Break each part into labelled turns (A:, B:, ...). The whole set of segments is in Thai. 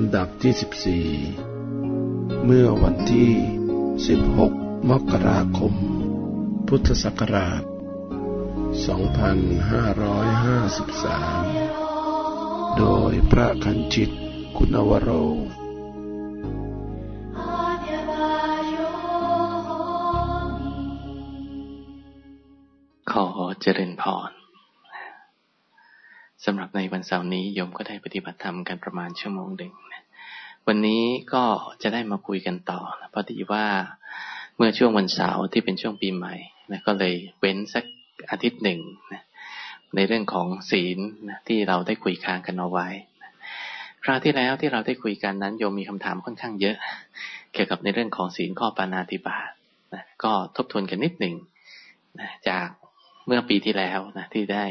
A: ำดับที่ 14 เมื่อวันที่ 16 มกราคม พุทธศักราช 2553 โดยพระคันจิตคุณวโร
B: ขอเจริญพร สำหรับในวันเสาร์นี้โยมก็ได้ปฏิบัติธรรมกันประมาณชั่วโมงหนึ่งวันนี้ก็จะได้มาคุยกันต่อพอดีว่าเมื่อช่วงวันเสาร์ที่เป็นช่วงปีใหม่นะก็เลยเว้นสักอาทิตย์หนึ่งนะในเรื่องของศีลนะที่เราได้คุยค้างกันเอาไว้คราวที่แล้วที่เราได้คุยกันนั้นโยมมีคำถามค่อนข้างเยอะ เกี่ยวกับในเรื่องของศีลข้อปานาติบาตนะก็ทบทวนกันนิดหนึ่งนะจากเมื่อปีที่แล้วนะที่ได้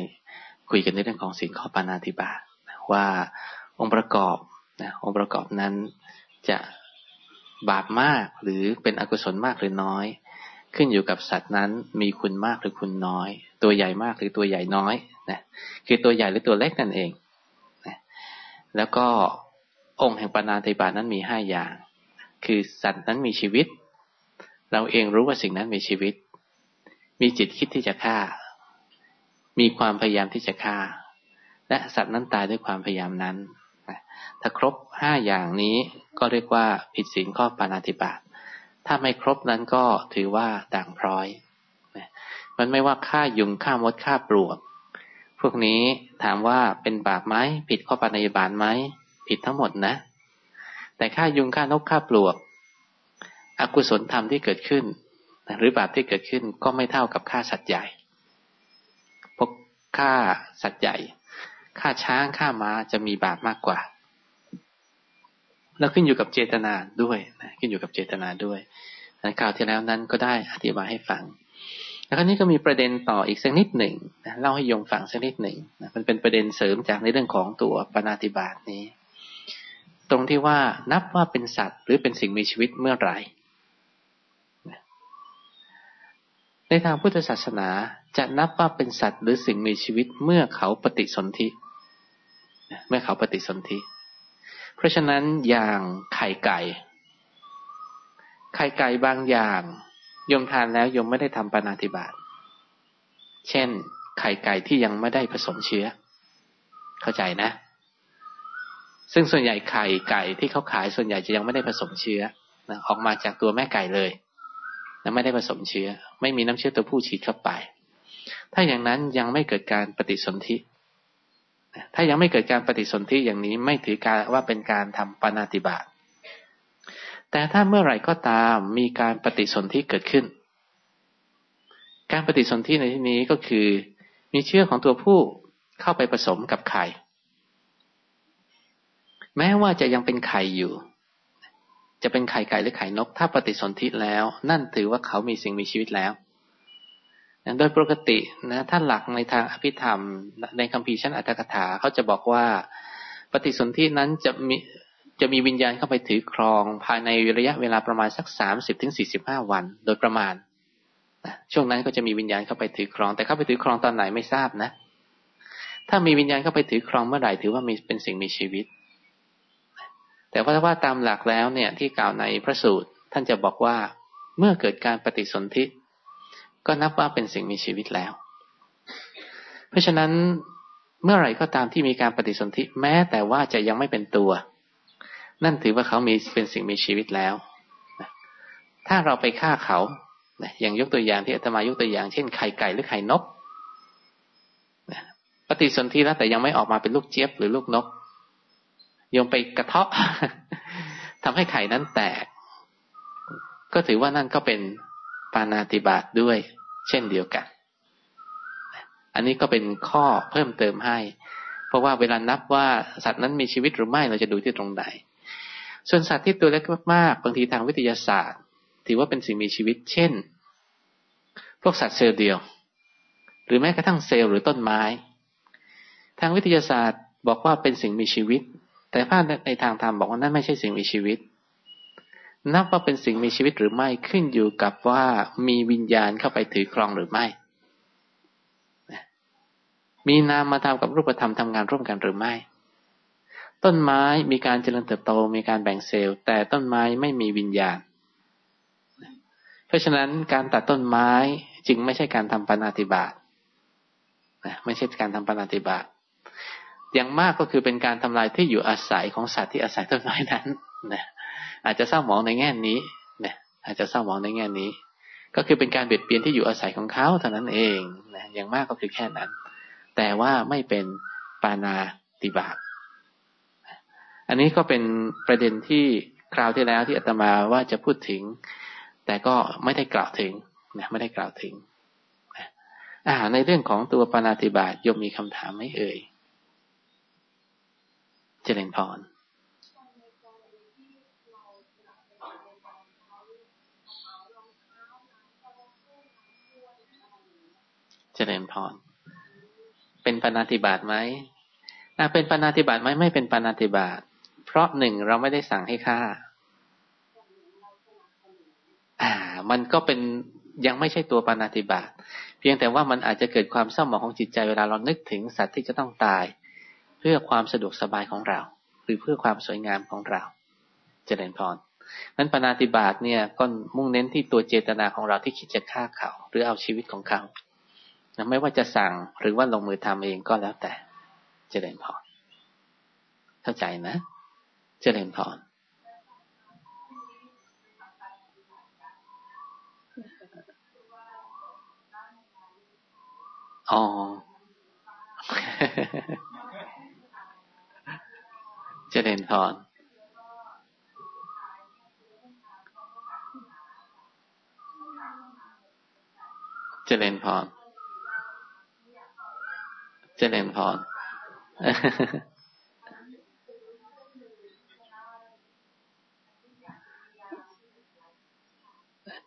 B: คุยกันในเรื่องของศีลข้อปานาติบาว่าองค์ประกอบนะองค์ประกอบนั้นจะบาปมากหรือเป็นอกุศลมากหรือน้อย ขึ้นอยู่กับสัตว์นั้นมีคุณมากหรือคุณน้อย ตัวใหญ่มากหรือตัวใหญ่น้อยนะคือตัวใหญ่หรือตัวเล็กนั่นเองนะแล้วก็องค์แห่งปานาติบานั้นมีห้าอย่าง คือสัตว์นั้นมีชีวิต เราเองรู้ว่าสิ่งนั้นมีชีวิต มีจิตคิดที่จะฆ่า มีความพยายามที่จะฆ่า และสัตว์นั้นตายด้วยความพยายามนั้น ถ้าครบห้าอย่างนี้ก็เรียกว่าผิดศีลข้อปานาติบาตถ้าไม่ครบนั้นก็ถือว่าด่างพร้อย มันไม่ว่าฆ่ายุงฆ่ามดฆ่าปลวก พวกนี้ถามว่าเป็นบาปไหมผิดข้อปานาติบาตไหมผิดทั้งหมดนะ แต่ฆ่ายุงฆ่านกฆ่าปลวก อกุศลธรรมที่เกิดขึ้น หรือบาปที่เกิดขึ้นก็ไม่เท่ากับฆ่าสัตว์ใหญ่ ฆ่าสัตว์ใหญ่ฆ่าช้างฆ่าม้าจะมีบาปมากกว่า แล้วขึ้นอยู่กับเจตนาด้วยนะขึ้นอยู่กับเจตนาด้วยนะกล่าวที่แล้วนั้นก็ได้อธิบายให้ฟัง แล้วคราวนี้ก็มีประเด็นต่ออีกสักนิดหนึ่งนะเล่าให้โยมฟังสักนิดหนึ่งนะมันเป็นประเด็นเสริมจากในเรื่องของตัวปณาติบาตนี้ ตรงที่ว่านับว่าเป็นสัตว์ หรือเป็นสิ่งมีชีวิตเมื่อไหร่ในทางพุทธศาสนา จะนับว่าเป็นสัตว์หรือสิ่งมีชีวิตเมื่อเขาปฏิสนธิเมื่อเขาปฏิสนธิ เพราะฉะนั้นอย่างไข่ไก่ ไข่ไก่บางอย่างยมทานแล้วยมไม่ได้ทำปานาติบาตเช่น ไข่ไก่ที่ยังไม่ได้ผสมเชื้อ เข้าใจนะ ซึ่งส่วนใหญ่ไข่ไก่ที่เขาขายส่วนใหญ่จะยังไม่ได้ผสมเชื้อออกมาจากตัวแม่ไก่เลยและไม่ได้ผสมเชื้อ ไม่มีน้ำเชื้อตัวผู้ฉีดเข้าไป ถ้าอย่างนั้นยังไม่เกิดการปฏิสนธิถ้ายังไม่เกิดการปฏิสนธิอย่างนี้ไม่ถือการว่าเป็นการทำปานาติบาตแต่ถ้าเมื่อไหร่ก็ตามมีการปฏิสนธิเกิดขึ้น การปฏิสนธิในที่นี้ก็คือ มีเชื้อของตัวผู้เข้าไปผสมกับไข่ แม้ว่าจะยังเป็นไข่อยู่ จะเป็นไข่ไก่หรือไข่นก ถ้าปฏิสนธิแล้ว นั่นถือว่าเขามีสิ่งมีชีวิตแล้ว โดยปกตินะถ้าหลักในทางอภิธรรม ในคัมภีชั้นอัตถกถาเขาจะบอกว่า ปฏิสนธินั้นจะมีจะมีวิญญาณเข้าไปถือครอง ภายในระยะเวลาประมาณสักสามสิบถึงสี่สิบห้าวัน โดยประมาณนะช่วงนั้นก็จะมีวิญญาณเข้าไปถือครอง แต่เข้าไปถือครองตอนไหนไม่ทราบนะ ถ้ามีวิญญาณเข้าไปถือครองเมื่อไหร่ถือว่ามีเป็นสิ่งมีชีวิต แต่ว่าว่าตามหลักแล้วเนี่ยที่กล่าวในพระสูตรท่านจะบอกว่าเมื่อเกิดการปฏิสนธิ ก็นับว่าเป็นสิ่งมีชีวิตแล้ว เพราะฉะนั้นเมื่อไหร่ก็ตามที่มีการปฏิสนธิแม้แต่ว่าจะยังไม่เป็นตัว นั่นถือว่าเขามีเป็นสิ่งมีชีวิตแล้วถ้าเราไปฆ่าเขาอย่างยกตัวอย่างที่อาตมายกตัวอย่าง เช่นไข่ไก่หรือไข่นกปฏิสนธิแล้วแต่ยังไม่ออกมาเป็นลูกเจี๊ยบหรือลูกนกโยมไปกระเทาะทำให้ไข่นั้นแตก ก็ถือว่านั่นก็เป็นปานาติบาตด้วย เช่นเดียวกัน อันนี้ก็เป็นข้อเพิ่มเติมให้ เพราะว่าเวลานับว่าสัตว์นั้นมีชีวิตหรือไม่เราจะดูที่ตรงไหน ส่วนสัตว์ที่ตัวเล็กมากๆบางทีทางวิทยาศาสตร์ ถือว่าเป็นสิ่งมีชีวิต เช่น พวกสัตว์เซลล์เดียว หรือแม้กระทั่งเซลล์หรือต้นไม้ ทางวิทยาศาสตร์บอกว่าเป็นสิ่งมีชีวิต แต่พระในทางธรรมบอกว่านั่นไม่ใช่สิ่งมีชีวิต นับว่าเป็นสิ่งมีชีวิตหรือไม่ขึ้นอยู่กับว่ามีวิญญาณเข้าไปถือครองหรือไม่ มีนามมาทำกับรูปธรรมทำงานร่วมกันหรือไม่ ต้นไม้มีการเจริญเติบโตมีการแบ่งเซลล์ แต่ต้นไม้ไม่มีวิญญาณ เพราะฉะนั้นการตัดต้นไม้จึงไม่ใช่การทำปณติบาตไม่ใช่การทำปณติบาตอย่างมากก็คือเป็นการทำลายที่อยู่อาศัยของสัตว์ที่อาศัยต้นไม้นั้นนะ อาจจะเศร้าหมองในแง่นี้นะอาจจะเศร้าหมองในแง่นี้ ก็คือเป็นการเบียดเบียนที่อยู่อาศัยของเขาเท่านั้นเองนะอย่างมากก็คือแค่นั้น แต่ว่าไม่เป็นปานาติบาตอันนี้ก็เป็นประเด็นที่คราวที่แล้วที่อาตมาว่าจะพูดถึง แต่ก็ไม่ได้กล่าวถึงนะไม่ได้กล่าวถึงอ่าในเรื่องของตัวปานาติบาตยมมีคำถามไหมเอ่ย เจริญพร เจริญพร เป็นปาติบาตไหมเป็นปาติบาตไหมไม่เป็นปาติบาตเพราะหนึ่งเราไม่ได้สั่งให้ฆ่า อ่า มันก็เป็นยังไม่ใช่ตัวปานาติบาตเพียงแต่ว่ามันอาจจะเกิดความเศร้าหมองของจิตใจเวลาเรานึกถึงสัตว์ที่จะต้องตาย เพื่อความสะดวกสบายของเรา หรือเพื่อความสวยงามของเรา เจริญพรนั้นปานาติบาตเนี่ยก็มุ่งเน้นที่ตัวเจตนาของเราที่คิดจะฆ่าเขา หรือเอาชีวิตของเขา ไม่ว่าจะสั่งหรือว่าลงมือทำเองก็แล้วแต่เจริญพรเข้าใจนะเจริญพรอ๋อเจริญพรเจริญพร เจริญพร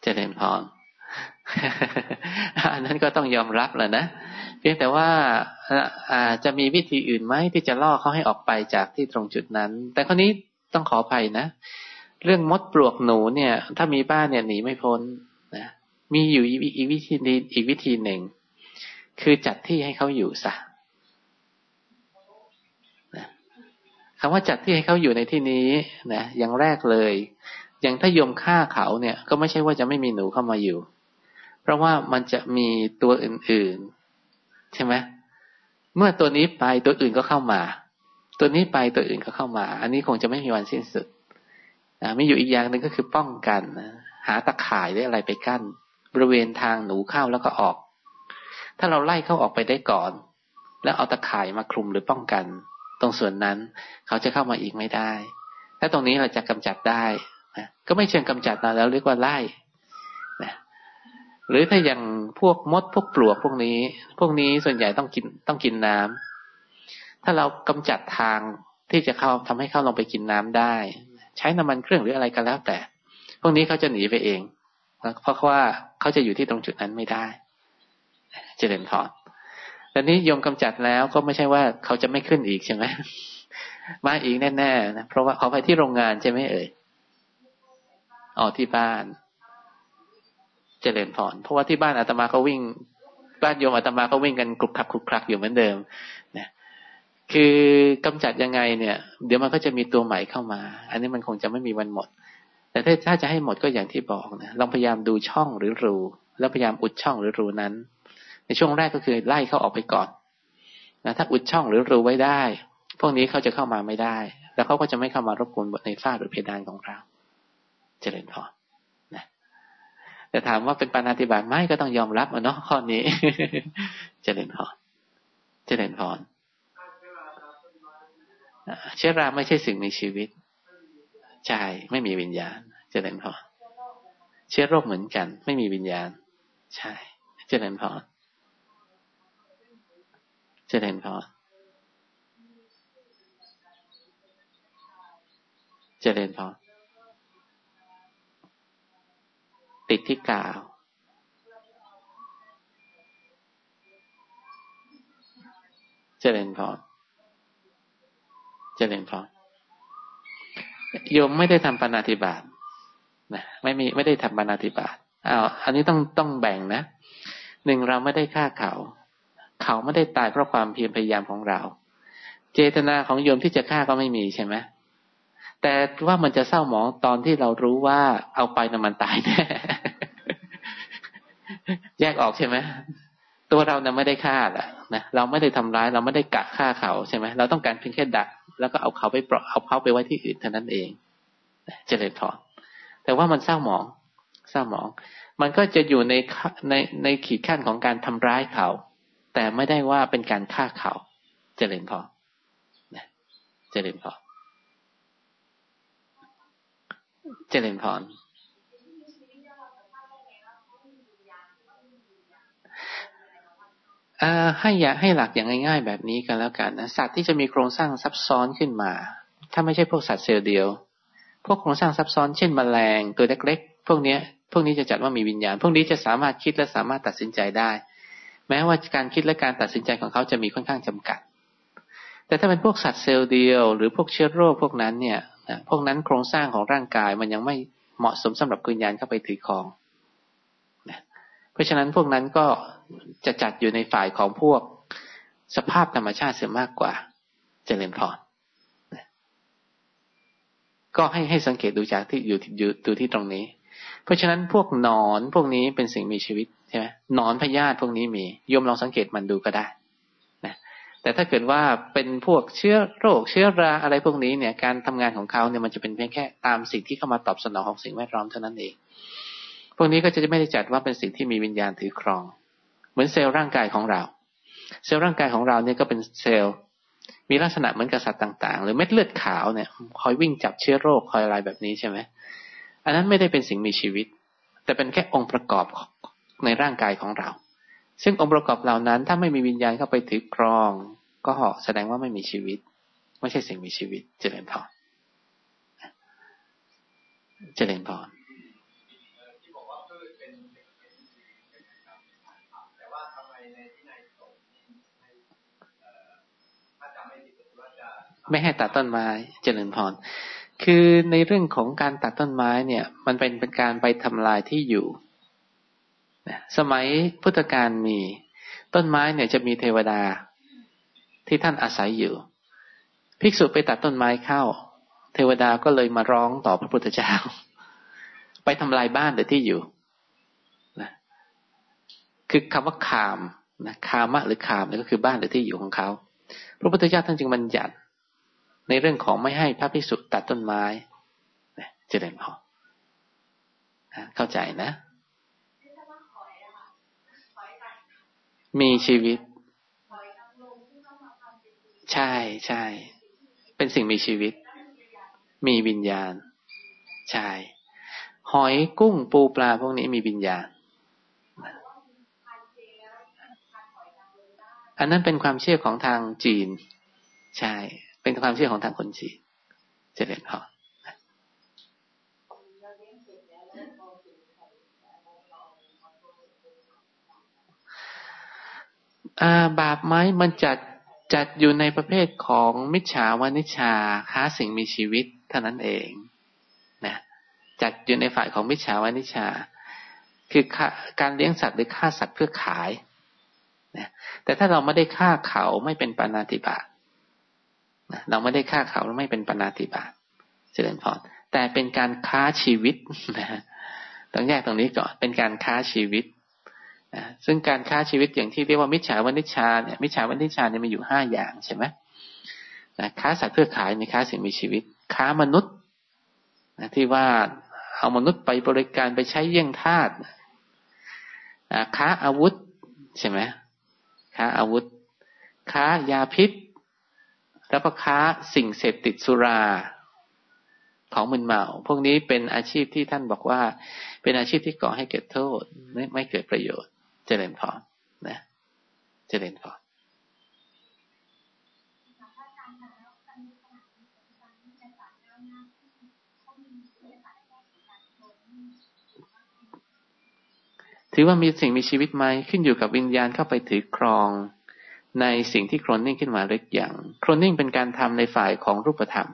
B: เจริญพรอันนั้นก็ต้องยอมรับแหละนะ เพียงแต่ว่าอาจะมีวิธีอื่นไหมที่จะล่อเขาให้ออกไปจากที่ตรงจุดนั้น แต่คนนี้ต้องขออภัยนะ เรื่องมดปลวกหนูเนี่ย ถ้ามีบ้านเนี่ยหนีไม่พ้นนะมีอยู่อีกวิธีนี้อีกวิธีหนึ่ง คือจัดที่ให้เขาอยู่ซะ คำว่าจัดที่ให้เขาอยู่ในที่นี้นะอย่างแรกเลย อย่างถ้าโยมฆ่าเขาเนี่ย ก็ไม่ใช่ว่าจะไม่มีหนูเข้ามาอยู่ เพราะว่ามันจะมีตัวอื่นๆ ใช่ไหมเมื่อตัวนี้ไปตัวอื่นก็เข้ามา ตัวนี้ไปตัวอื่นก็เข้ามา อันนี้คงจะไม่มีวันสิ้นสุดนะมีอยู่อีกอย่างหนึ่งก็คือป้องกันนะหาตะข่ายหรืออะไรไปกั้น บริเวณทางหนูเข้าแล้วก็ออก ถ้าเราไล่เข้าออกไปได้ก่อน แล้วเอาตะข่ายมาคลุมหรือป้องกัน รงส่วนนั้น เขาจะเข้ามาอีกไม่ได้ ถ้าตรงนี้เราจะกำจัดได้นะก็ไม่เชิงกำจัดนะแล้วเรียกว่าไล่นะหรือถ้าอย่างพวกมดพวกปลวกพวกนี้ พวกนี้ส่วนใหญ่ต้องกินต้องกินน้ำถ้าเรากำจัดทางที่จะเข้าทำให้เข้าลงไปกินน้ำได้ ใช้น้ำมันเครื่องหรืออะไรก็แล้วแต่ พวกนี้เขาจะหนีไปเอง เพราะว่าเขาจะอยู่ที่ตรงจุดนั้นไม่ได้ เจริญพร แต่นี้ยมกำจัดแล้วก็ไม่ใช่ว่าเขาจะไม่ขึ้นอีกใช่ไหมมาอีกแน่ๆนะเพราะว่าเขาไปที่โรงงานใช่ไหมเอ่ยออกที่บ้านเจริญพรเพราะว่าที่บ้านอาตมาก็วิ่ง บ้านโยมอาตมาก็วิ่งกันกรุกคลักกรุกคลักอยู่เหมือนเดิมนะคือกำจัดยังไงเนี่ย เดี๋ยวมันก็จะมีตัวใหม่เข้ามา อันนี้มันคงจะไม่มีวันหมด แต่ถ้าจะให้หมดก็อย่างที่บอกนะลองพยายามดูช่องหรือรูแล้วพยายามอุดช่องหรือรูนั้น ในช่วงแรกก็คือไล่เขาออกไปก่อนนะถ้าอุดช่องหรือรูไว้ได้ พวกนี้เขาจะเข้ามาไม่ได้ แล้วเขาก็จะไม่เข้ามารบกวนในฝ้าหรือเพดานของเรา เจริญพรนะแต่ถามว่าเป็นปานาติบาตไหมก็ต้องยอมรับอะเนาะข้อนี้ เจริญพรเจริญพรเชื้อราไม่ใช่สิ่งมีชีวิตใช่ไม่มีวิญญาณ เจริญพรเชื้อโรคเหมือนกัน ไม่มีวิญญาณ ใช่ เจริญพร จริญพรเจริญพรติดที่กาว เจริญพรเจริญพรโยมไม่ได้ทำปานาธิบาตนะไม่มีไม่ได้ทำปานาธิบาตอ้าวอันนี้ต้องต้องแบ่งนะหนึ่งเราไม่ได้ฆ่าเขา เขาไม่ได้ตายเพราะความเพียรพยายามของเรา เจตนาของโยมที่จะฆ่าก็ไม่มีใช่ไหมแต่ว่ามันจะเศร้าหมองตอนที่เรารู้ว่าเอาไปน้ำมันตายแน่แยกออกใช่ไหมตัวเราเนี่ยไม่ได้ฆ่าแหละนะเราไม่ได้ทำร้าย เราไม่ได้กะฆ่าเขาใช่ไหมเราต้องการเพียงแค่ดัก แล้วก็เอาเขาไปปลเอาเขาไปไว้ที่อื่นเท่านั้นเองเจริญพรแต่ว่ามันเศร้าหมอง เศร้าหมอง มันก็จะอยู่ในในในขีดขั้นของการทำร้ายเขา แต่ไม่ได้ว่าเป็นการฆ่าเขาเจริญพรเจริญพรเจริญพรให้อย่าให้หลักอย่างง่าย ๆ แบบนี้กันแล้วกันนะสัตว์ที่จะมีโครงสร้างซับซ้อนขึ้นมา ถ้าไม่ใช่พวกสัตว์เซลล์เดียว พวกโครงสร้างซับซ้อนเช่นมแมลงตัวเล็กๆพวกนี้พวกนี้จะจัดว่ามีวิญญาณ พวกนี้จะสามารถคิดและสามารถตัดสินใจได้ แม้ว่าการคิดและการตัดสินใจของเขาจะมีค่อนข้างจำกัด แต่ถ้าเป็นพวกสัตว์เซลล์เดียว หรือพวกเชื้อโรคพวกนั้นเนี่ยพวกนั้นโครงสร้างของร่างกายมันยังไม่เหมาะสมสำหรับวิญญาณเข้าไปถือครองเพราะฉะนั้นพวกนั้นก็จะจัดอยู่ในฝ่ายของพวกสภาพธรรมชาติเสียมากกว่าเจริญพรก็ให้ให้สังเกตดูจากที่อยู่อยู่ดูที่ตรงนี้ เพราะฉะนั้นพวกนอนพวกนี้เป็นสิ่งมีชีวิต ช่ไหมนอนพยาธิพวกนี้มีโยมลองสังเกตมันดูก็ได้นะแต่ถ้าเกิดว่าเป็นพวกเชื้อโรคเชื้อราอะไรพวกนี้เนี่ย การทำงานของเขาเนี่ยมันจะเป็นเพียงแค่ตามสิ่งที่เข้ามาตอบสนองของสิ่งแวดล้อมเท่านั้นเอง พวกนี้ก็จะไม่ได้จัดว่าเป็นสิ่งที่มีวิญญาณถือครอง เหมือนเซลล์ร่างกายของเรา เซลล์ร่างกายของเราเนี่ยก็เป็นเซลล์ มีลักษณะเหมือนกับสัตว์ต่าง ๆ หรือเม็ดเลือดขาวเนี่ย คอยวิ่งจับเชื้อโรคคอยอะไรแบบนี้ใช่ไหมอันนั้นไม่ได้เป็นสิ่งมีชีวิต แต่เป็นแค่องค์ประกอบ ในร่างกายของเรา ซึ่งองค์ประกอบเหล่านั้นถ้าไม่มีวิญญาณเข้าไปถือครอง ก็แสดงว่าไม่มีชีวิต ไม่ใช่สิ่งมีชีวิต เจริญพรเจริญพรไม่ให้ตัดต้นไม้เจริญพร คือในเรื่องของการตัดต้นไม้เนี่ย มันเป็นเป็นการไปทำลายที่อยู่ สมัยพุทธกาลมีต้นไม้เนี่ยจะมีเทวดาที่ท่านอาศัยอยู่ ภิกษุไปตัดต้นไม้เข้า เทวดาก็เลยมาร้องต่อพระพุทธเจ้า ไปทำลายบ้านหรือที่อยู่นะคือคำว่าคามนะคามะหรือคามนี่ก็คือบ้านหรือที่อยู่ของเขา พระพุทธเจ้าท่านจึงบัญญัติในเรื่องของไม่ให้พระพิสุตัดต้นไม้เจริญพอเข้าใจนะ มีชีวิต ใช่ใช่เป็นสิ่งมีชีวิต มีวิญญาณ ใช่หอยกุ้งปูปลาพวกนี้มีวิญญาณ อันนั้นเป็นความเชื่อของทางจีน ใช่ เป็นความเชื่อของทางคนจีนเจริญพร บาปไหมมันจัดจัดอยู่ในประเภทของมิจฉาวานิชาค้าสิ่งมีชีวิตเท่านั้นเองนะจัดอยู่ในฝ่ายของมิจฉาวานิชา คือการเลี้ยงสัตว์หรือฆ่าสัตว์เพื่อขายนะแต่ถ้าเราไม่ได้ฆ่าเขาไม่เป็นปานาติบาตเราไม่ได้ฆ่าเขาไม่เป็นปณาติบาตเจริญพรแต่เป็นการค้าชีวิตนะต้องแยกตรงนี้ก่อนเป็นการค้าชีวิต ซึ่งการค้าชีวิตอย่างที่เรียกว่ามิจฉาวณิชาเนี่ยมิจฉาวณิชาเนี่ยมีอยู่ห้าอย่างใช่ไหมนะค้าสัตว์เพื่อขายในค้าสิ่งมีชีวิต ค้ามนุษย์นะที่ว่าเอามนุษย์ไปบริการไปใช้เยี่ยงทาสค้าอาวุธใช่ไหมค้าอาวุธ ค้ายาพิษ แล้วก็ค้าสิ่งเสพติดสุราของมึนเมา พวกนี้เป็นอาชีพที่ท่านบอกว่า เป็นอาชีพที่ก่อให้เกิดโทษไม่ไม่เกิดประโยชน์ เจริญพรนะเจริญพรถือว่ามีสิ่งมีชีวิตไหมขึ้นอยู่กับวิญญาณเข้าไปถือครองในสิ่งที่โครนนิ่งขึ้นมาเล็กอย่างโครนนิ่งเป็นการทำในฝ่ายของรูปธรรม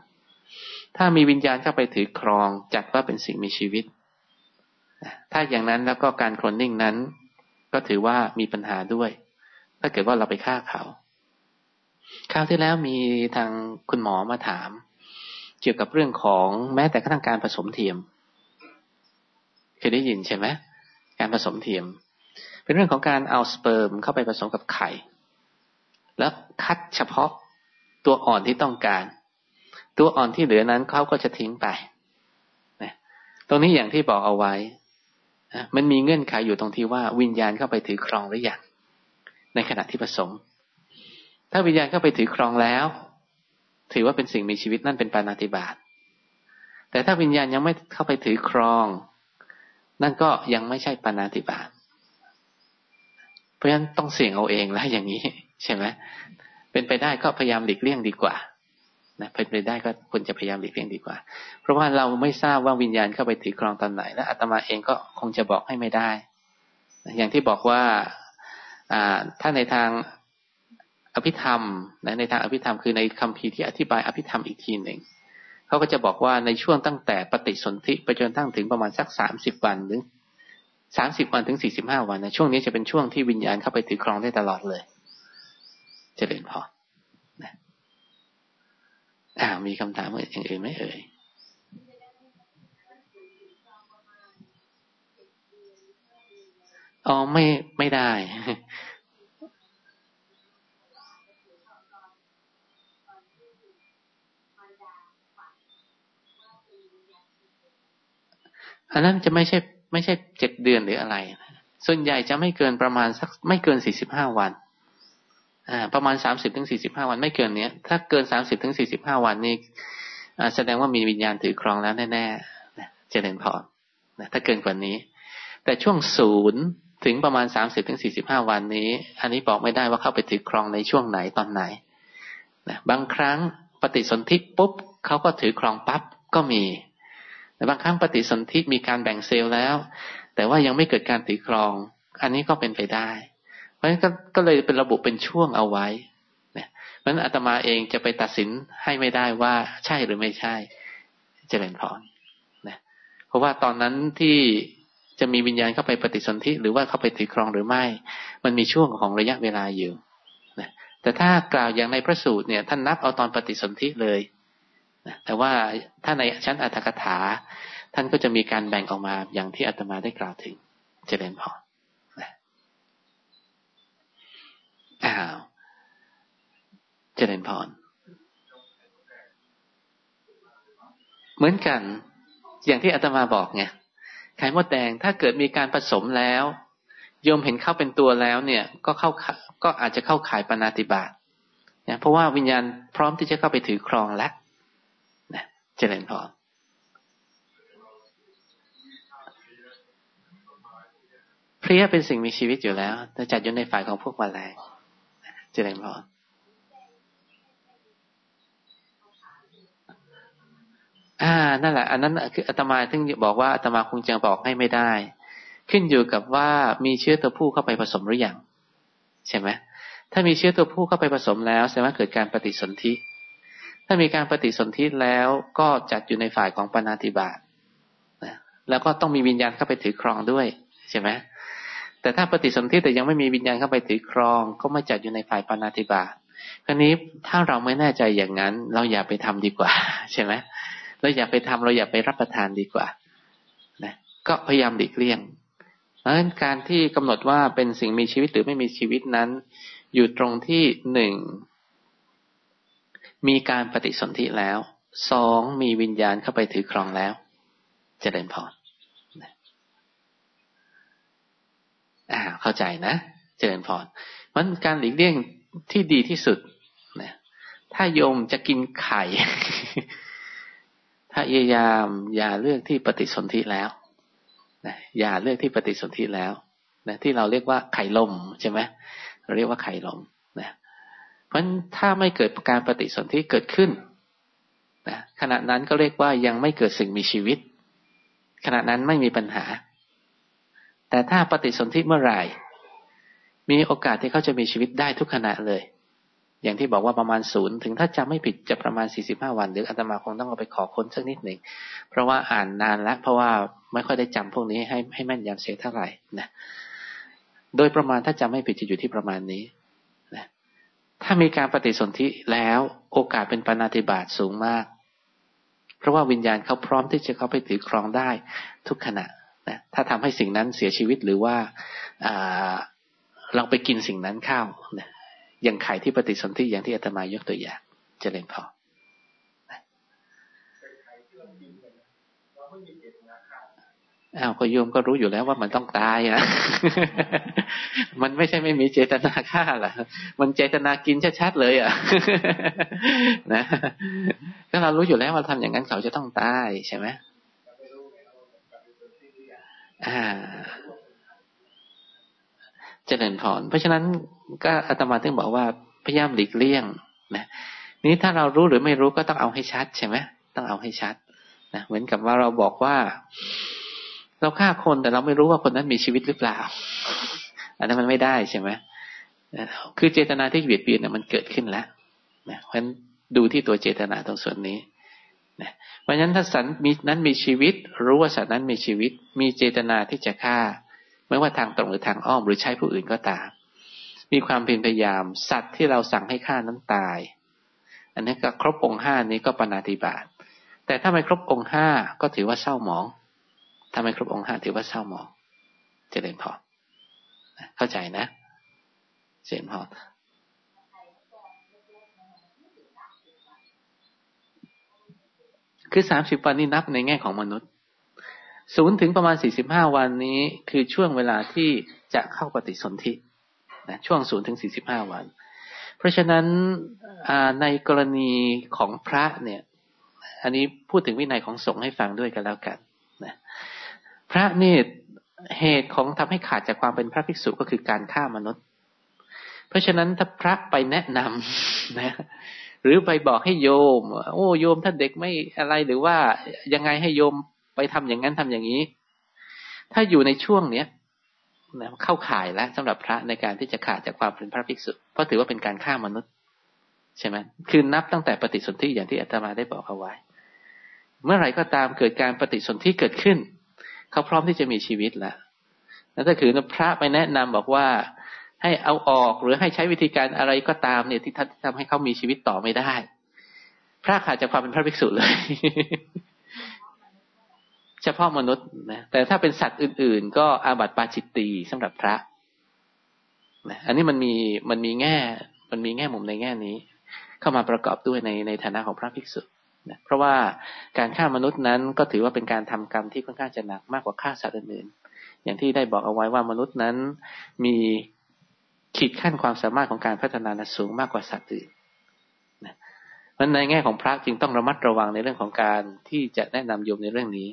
B: ถ้ามีวิญญาณเข้าไปถือครองจัดว่าเป็นสิ่งมีชีวิต ถ้าอย่างนั้นแล้วก็การโครนนิ่งนั้น ก็ถือว่ามีปัญหาด้วย ถ้าเกิดว่าเราไปฆ่าเขา คราวที่แล้วมีทางคุณหมอมาถาม เกี่ยวกับเรื่องของแม้แต่กระทั่งการผสมเทียมเคยได้ยินใช่ไหมการผสมเทียม เป็นเรื่องของการเอาสเปิร์มเข้าไปผสมกับไข่ แล้วคัดเฉพาะตัวอ่อนที่ต้องการ ตัวอ่อนที่เหลือนั้นเขาก็จะทิ้งไปนะตรงนี้อย่างที่บอกเอาไว้ มันมีเงื่อนไขอยู่ตรงที่ว่าวิญญาณเข้าไปถือครองหรือยังในขณะที่ผสม ถ้าวิญญาณเข้าไปถือครองแล้ว ถือว่าเป็นสิ่งมีชีวิตนั่นเป็นปานาติบาตแต่ถ้าวิญญาณยังไม่เข้าไปถือครอง นั่นก็ยังไม่ใช่ปานาติบาตเพราะฉะนั้นต้องเสี่ยงเอาเองแล้วอย่างนี้ ใช่ไหมเป็นไปได้ก็พยายามหลีกเลี่ยงดีกว่า นะเป็นไปได้ก็ควรจะพยายามหลีกเลี่ยงดีกว่า เพราะว่าเราไม่ทราบว่าวิญญาณเข้าไปถือครองตอนไหน และอาตมาเองก็คงจะบอกให้ไม่ได้ อย่างที่บอกว่าถ้าในทางอภิธรรมนะในทางอภิธรรมคือในคำพีที่อธิบายอภิธรรมอีกทีหนึ่งเขาก็จะบอกว่าในช่วงตั้งแต่ปฏิสนธิไปจนตั้งถึงประมาณสักสามสิบวันหรือสามสิบวันถึงสี่สิบห้าวันนะช่วงนี้จะเป็นช่วงที่วิญญาณเข้าไปถือครองได้ตลอดเลยจะเป็นพอ อ่ามีคำถามอย่างอื่นไหมเอ่ยอ๋อไม่ไม่ได้ อันนั้นจะไม่ใช่ ไม่ใช่เจ็ดเดือนหรืออะไร ส่วนใหญ่จะไม่เกินประมาณสักไม่เกินสี่สิบห้าวัน ประมาณสามสิบถึงสี่สิบห้าวันไม่เกินเนี้ย ถ้าเกินสามสิบถึงสี่สิบห้าวันนี่แสดงว่ามีวิญญาณถือครองแล้วแน่ๆเจริญพรถ้าเกินกว่านี้ แต่ช่วงศูนย์ถึงประมาณสามสิบถึงสี่สิบห้าวันนี้ อันนี้บอกไม่ได้ว่าเข้าไปถือครองในช่วงไหนตอนไหนนะบางครั้งปฏิสนธิปุ๊บเขาก็ถือครองปั๊บก็มีแต่บางครั้งปฏิสนธิมีการแบ่งเซลล์แล้ว แต่ว่ายังไม่เกิดการถือครอง อันนี้ก็เป็นไปได้ เพราะฉะนั้นก็เลยเป็นระบุเป็นช่วงเอาไว้นะเพราะฉะนั้นอาตมาเองจะไปตัดสินให้ไม่ได้ว่าใช่หรือไม่ใช่เจริญพรนะเพราะว่าตอนนั้นที่จะมีวิญญาณเข้าไปปฏิสนธิหรือว่าเข้าไปถือครองหรือไม่ มันมีช่วงของระยะเวลาอยู่นะแต่ถ้ากล่าวอย่างในพระสูตรเนี่ยท่านนับเอาตอนปฏิสนธิเลยนะแต่ว่าถ้าในชั้นอัตถกถา ท่านก็จะมีการแบ่งออกมาอย่างที่อาตมาได้กล่าวถึงเจริญพรนะ อ้าวเจริญพร เหมือนกัน อย่างที่อาตมาบอกไงไข่มดแดงถ้าเกิดมีการผสมแล้วโยมเห็นเข้าเป็นตัวแล้วเนี่ย ก็เข้าก็อาจจะเข้าขายปนาติบาตเนี่ยเพราะว่าวิญญาณพร้อมที่จะเข้าไปถือครองแล้วนะเจริญพรเพรียเป็นสิ่งมีชีวิตอยู่แล้วแต่จัดอยู่ในฝ่ายของพวกแมลง เจริญพรอ่า นั่นแหละ อันนั้นคืออาตมาถึงบอกว่าอาตมาคงจะบอกให้ไม่ได้ ขึ้นอยู่กับว่ามีเชื้อตัวผู้เข้าไปผสมหรือยังใช่ไหมถ้ามีเชื้อตัวผู้เข้าไปผสมแล้วแสดงว่าเกิดการปฏิสนธิ ถ้ามีการปฏิสนธิแล้วก็จัดอยู่ในฝ่ายของปณาติบาตนะแล้วก็ต้องมีวิญญาณเข้าไปถือครองด้วย ใช่ไหม แต่ถ้าปฏิสนธิแต่ยังไม่มีวิญญาณเข้าไปถือครอง ก็ไม่จัดอยู่ในฝ่ายปณาติบาคราวนี้ถ้าเราไม่แน่ใจอย่างนั้น เราอย่าไปทำดีกว่า ใช่ไหมเราอย่าไปทำเราอย่าไปรับประทานดีกว่านะก็พยายามหลีกเลี่ยงเพราะฉะนั้นการที่กำหนดว่าเป็นสิ่งมีชีวิตหรือไม่มีชีวิตนั้น อยู่ตรงที่หนึ่งมีการปฏิสนธิแล้วสองมีวิญญาณเข้าไปถือครองแล้วจเจริญพร อ่า เข้าใจนะ เจริญพรมันการหลีกเลี่ยงที่ดีที่สุดนะถ้าโยมจะกินไข่ ถ้าพยายามอย่าเลือกที่ปฏิสนธิแล้วนะอย่าเลือกที่ปฏิสนธิแล้วนะที่เราเรียกว่าไข่ลมใช่ไหมเราเรียกว่าไข่ลมนะเพราะถ้าไม่เกิดการปฏิสนธิเกิดขึ้นนะขณะนั้นก็เรียกว่ายังไม่เกิดสิ่งมีชีวิต ขณะนั้นไม่มีปัญหา แต่ถ้าปฏิสนธิเมื่อไหร่ มีโอกาสที่เขาจะมีชีวิตได้ทุกขณะเลย อย่างที่บอกว่าประมาณศูนย์ถึงถ้าจำไม่ผิดจะประมาณสี่สิบห้าวัน หรืออาตมาคงต้องเอาไปขอค้นสักนิดหนึ่ง เพราะว่าอ่านนานแล้ว เพราะว่าไม่ค่อยได้จำพวกนี้ให้ให้แม่นยำเสียเท่าไหร่นะ โดยประมาณถ้าจำไม่ผิดจะอยู่ที่ประมาณนี้นะถ้ามีการปฏิสนธิแล้วโอกาสเป็นปณติบาตสูงมาก เพราะว่าวิญญาณเขาพร้อมที่จะเข้าไปถือครองได้ทุกขณะ นะถ้าทำให้สิ่งนั้นเสียชีวิตหรือว่าเราไปกินสิ่งนั้นเข้านะอย่างไข่ที่ปฏิสนธิอย่างที่อาตมายกตัวอย่างเจริญพออ้าวก็โยมก็รู้อยู่แล้วว่ามันต้องตายอะมันไม่ใช่ไม่มีเจตนาฆ่าหรอมันเจตนากินชัดๆเลยอะ นะก็เรารู้อยู่แล้วว่าทำอย่างนั้นเขาจะต้องตายใช่ไหม อ่าเจริญพรเพราะฉะนั้นก็อาตมาถึงบอกว่าพยายามหลีกเลี่ยงนะนี้ถ้าเรารู้หรือไม่รู้ก็ต้องเอาให้ชัดใช่ไหมต้องเอาให้ชัดนะเหมือนกับว่าเราบอกว่า เราฆ่าคนแต่เราไม่รู้ว่าคนนั้นมีชีวิตหรือเปล่า อันนั้นมันไม่ได้ใช่ไหมคือเจตนาที่เบียดเบียนเนี่ยมันเกิดขึ้นแล้วนะเพราะฉะนั้นดูที่ตัวเจตนาตรงส่วนนี้ นะเพราะฉะนั้นถ้าสัตว์มีนั้นมีชีวิต รู้ว่าสัตว์นั้นมีชีวิต มีเจตนาที่จะฆ่า ไม่ว่าทางตรงหรือทางอ้อมหรือใช้ผู้อื่นก็ตาม มีความเพียรพยายาม สัตว์ที่เราสั่งให้ฆ่านั้นตาย อันนี้ก็ครบองค์ห้านี้ก็ปณาติบาตแต่ถ้าไม่ครบองค์ห้าก็ถือว่าเศร้าหมองถ้าไม่ครบองค์ห้าถือว่าเศร้าหมอง เจริญพรเข้าใจนะเจริญพร คือสามสิบวันนี้นับในแง่ของมนุษย์ศูนย์ถึงประมาณสี่สิบห้าวันนี้ คือช่วงเวลาที่จะเข้าปฏิสนธินะช่วงศูนย์ถึงสี่สิบห้าวัน เพราะฉะนั้นในกรณีของพระเนี่ย อันนี้พูดถึงวินัยของสงฆ์ให้ฟังด้วยกันแล้วกันนะพระนี่เหตุของทำให้ขาดจากความเป็นพระภิกษุก็คือการฆ่ามนุษย์ เพราะฉะนั้นถ้าพระไปแนะนำนะ หรือไปบอกให้โยม โอ้โยมถ้าเด็กไม่อะไรหรือว่ายังไงให้โยมไปทำอย่างนั้นทำอย่างนี้ ถ้าอยู่ในช่วงเนี้ยนะเข้าข่ายแล้วสำหรับพระในการที่จะขาดจากความเป็นพระภิกษุ เพราะถือว่าเป็นการฆ่ามนุษย์ ใช่ไหมคือนับตั้งแต่ปฏิสนธิอย่างที่อาตมาได้บอกเอาไว้ เมื่อไหร่ก็ตามเกิดการปฏิสนธิเกิดขึ้น เขาพร้อมที่จะมีชีวิตแล้วแล้วถ้าคือพระไปแนะนำบอกว่า ให้เอาออกหรือให้ใช้วิธีการอะไรก็ตามเนี่ยที่ทำให้เขามีชีวิตต่อไม่ได้ พระขาดจากความเป็นพระภิกษุเลย เฉพาะมนุษย์นะแต่ถ้าเป็นสัตว์อื่น ๆ ก็อาบัติปาจิตตีสำหรับพระนะอันนี้มันมีมันมีแง่ มันมีแง่มุมในแง่นี้ เข้ามาประกอบด้วยในในฐานะของพระภิกษุนะเพราะว่าการฆ่ามนุษย์นั้นก็ถือว่าเป็นการทำกรรมที่ค่อนข้างจะหนักมากกว่าฆ่าสัตว์อื่นๆอย่างที่ได้บอกเอาไว้ว่ามนุษย์นั้นมี ขีดขั้นความสามารถของการพัฒนาสูงมากกว่าสัตว์อื่นนะเพราะในแง่ของพระจึงต้องระมัดระวังในเรื่องของการที่จะแนะนำโยมในเรื่องนี้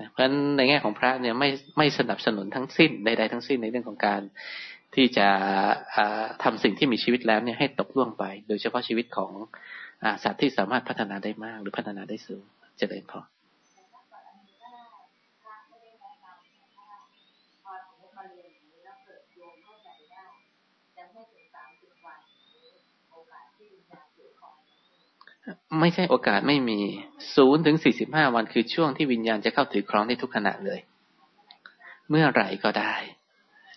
B: นะเพราะฉะนั้นในแง่ของพระเนี่ยไม่ไม่สนับสนุนทั้งสิ้นใดๆทั้งสิ้นในเรื่องของการที่จะทำสิ่งที่มีชีวิตแล้วเนี่ยให้ตกล่วงไป โดยเฉพาะชีวิตของสัตว์ที่สามารถพัฒนาได้มากหรือพัฒนาได้สูงจเจริญพอ ไม่ใช่โอกาสไม่มีศูนย์ถึงสี่สิบห้าวันคือช่วงที่วิญญาณจะเข้าถือครองได้ทุกขณะเลย เมื่อไหร่ก็ได้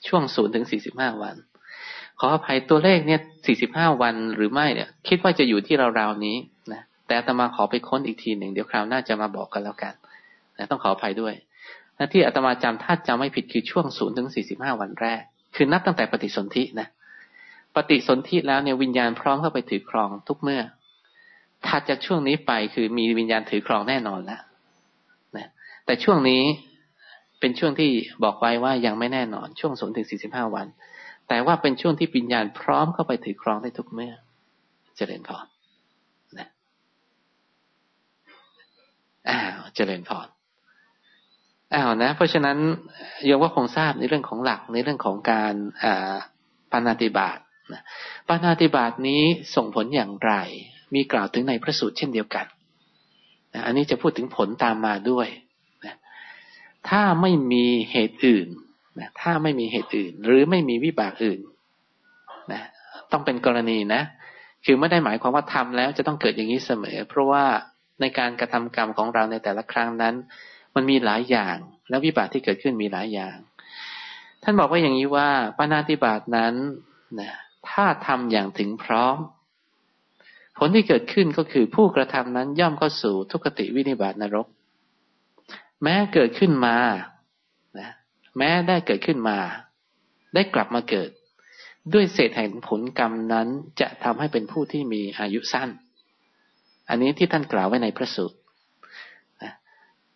B: ช่วงศูนย์ถึงสี่สิบห้าวัน ขออภัยตัวเลขเนี่ยสี่สิบห้าวันหรือไม่เนี่ย คิดว่าจะอยู่ที่ราวๆนี้นะแต่อาตมาขอไปค้นอีกทีหนึ่งเดี๋ยวคราวหน้าจะมาบอกกันแล้วกันนะต้องขออภัยด้วยนะที่อาตมาจำถ้าจำไม่ผิดคือช่วงศูนย์ถึงสี่สิบห้าวันแรก คือนับตั้งแต่ปฏิสนธินะปฏิสนธิแล้วเนี่ยวิญญาณพร้อมเข้าไปถือครองทุกเมื่อ ถ้าจากช่วงนี้ไปคือมีวิญญาณถือครองแน่นอนแล้วนะแต่ช่วงนี้เป็นช่วงที่บอกไว้ว่ายังไม่แน่นอน ช่วงศูนย์ถึงสี่สิบห้าวัน แต่ว่าเป็นช่วงที่ปิญญาณพร้อมเข้าไปถือครองได้ทุกเมื่อ เจริญพรนะอ้าวเจริญพรอ้าวนะ เพราะฉะนั้นโยมก็คงทราบในเรื่องของหลักในเรื่องของการอ่าปานาติบาตนะปานาติบาตนี้ส่งผลอย่างไร มีกล่าวถึงในพระสูตรเช่นเดียวกันนะอันนี้จะพูดถึงผลตามมาด้วยนะถ้าไม่มีเหตุอื่นนะถ้าไม่มีเหตุอื่น หรือไม่มีวิบากอื่นนะต้องเป็นกรณีนะ คือไม่ได้หมายความว่าทำแล้วจะต้องเกิดอย่างนี้เสมอ เพราะว่าในการกระทำกรรมของเราในแต่ละครั้งนั้น มันมีหลายอย่าง แล้ววิบากที่เกิดขึ้นมีหลายอย่าง ท่านบอกว่าอย่างนี้ว่าปานาติบาตนั้นนะถ้ถ้าทำอย่างถึงพร้อม ผลที่เกิดขึ้นก็คือผู้กระทำนั้นย่อมเข้าสู่ทุกติวินิบาตนรก แม้เกิดขึ้นมานะแม้ได้เกิดขึ้นมา ได้กลับมาเกิด ด้วยเศษแห่งผลกรรมนั้นจะทำให้เป็นผู้ที่มีอายุสั้น อันนี้ที่ท่านกล่าวไว้ในพระสูตร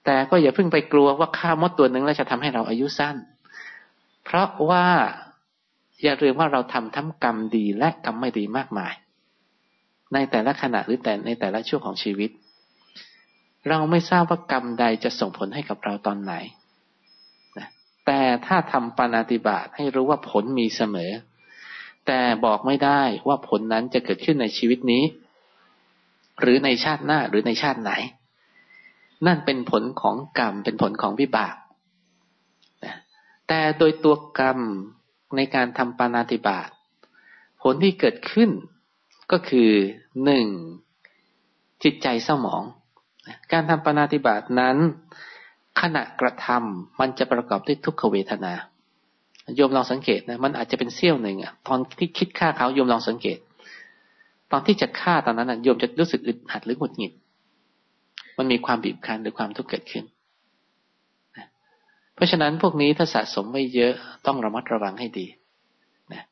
B: แต่ก็อย่าเพิ่งไปกลัวว่าฆ่ามดตัวหนึ่งแล้วจะทำให้เราอายุสั้น เพราะว่าอย่าลืมว่าเราทำทั้งกรรมดีและกรรมไม่ดีมากมาย ในแต่ละขณะหรือแต่ในแต่ละช่วงของชีวิต เราไม่ทราบว่ากรรมใดจะส่งผลให้กับเราตอนไหนนะแต่ถ้าทำปานาติบาตให้รู้ว่าผลมีเสมอ แต่บอกไม่ได้ว่าผลนั้นจะเกิดขึ้นในชีวิตนี้ หรือในชาติหน้าหรือในชาติไหน นั่นเป็นผลของกรรมเป็นผลของวิบากแต่โดยตัวกรรมในการทำปานาติบาตผลที่เกิดขึ้น ก็คือหนึ่งจิตใจเศร้าหมอง การทำปานาติบาตนั้น ขณะกระทำมันจะประกอบด้วยทุกขเวทนา โยมลองสังเกตนะมันอาจจะเป็นเสี้ยวหนึ่งอะตอนที่คิดฆ่าเขาโยมลองสังเกต ตอนที่จะฆ่าตอนนั้นโยมจะรู้สึกอึดอัดหรือหงุดหงิด มันมีความบีบคั้นหรือความทุกข์เกิดขึ้นเพราะฉะนั้นพวกนี้ถ้าสะสมไม่เยอะต้องระมัดระวังให้ดีนะ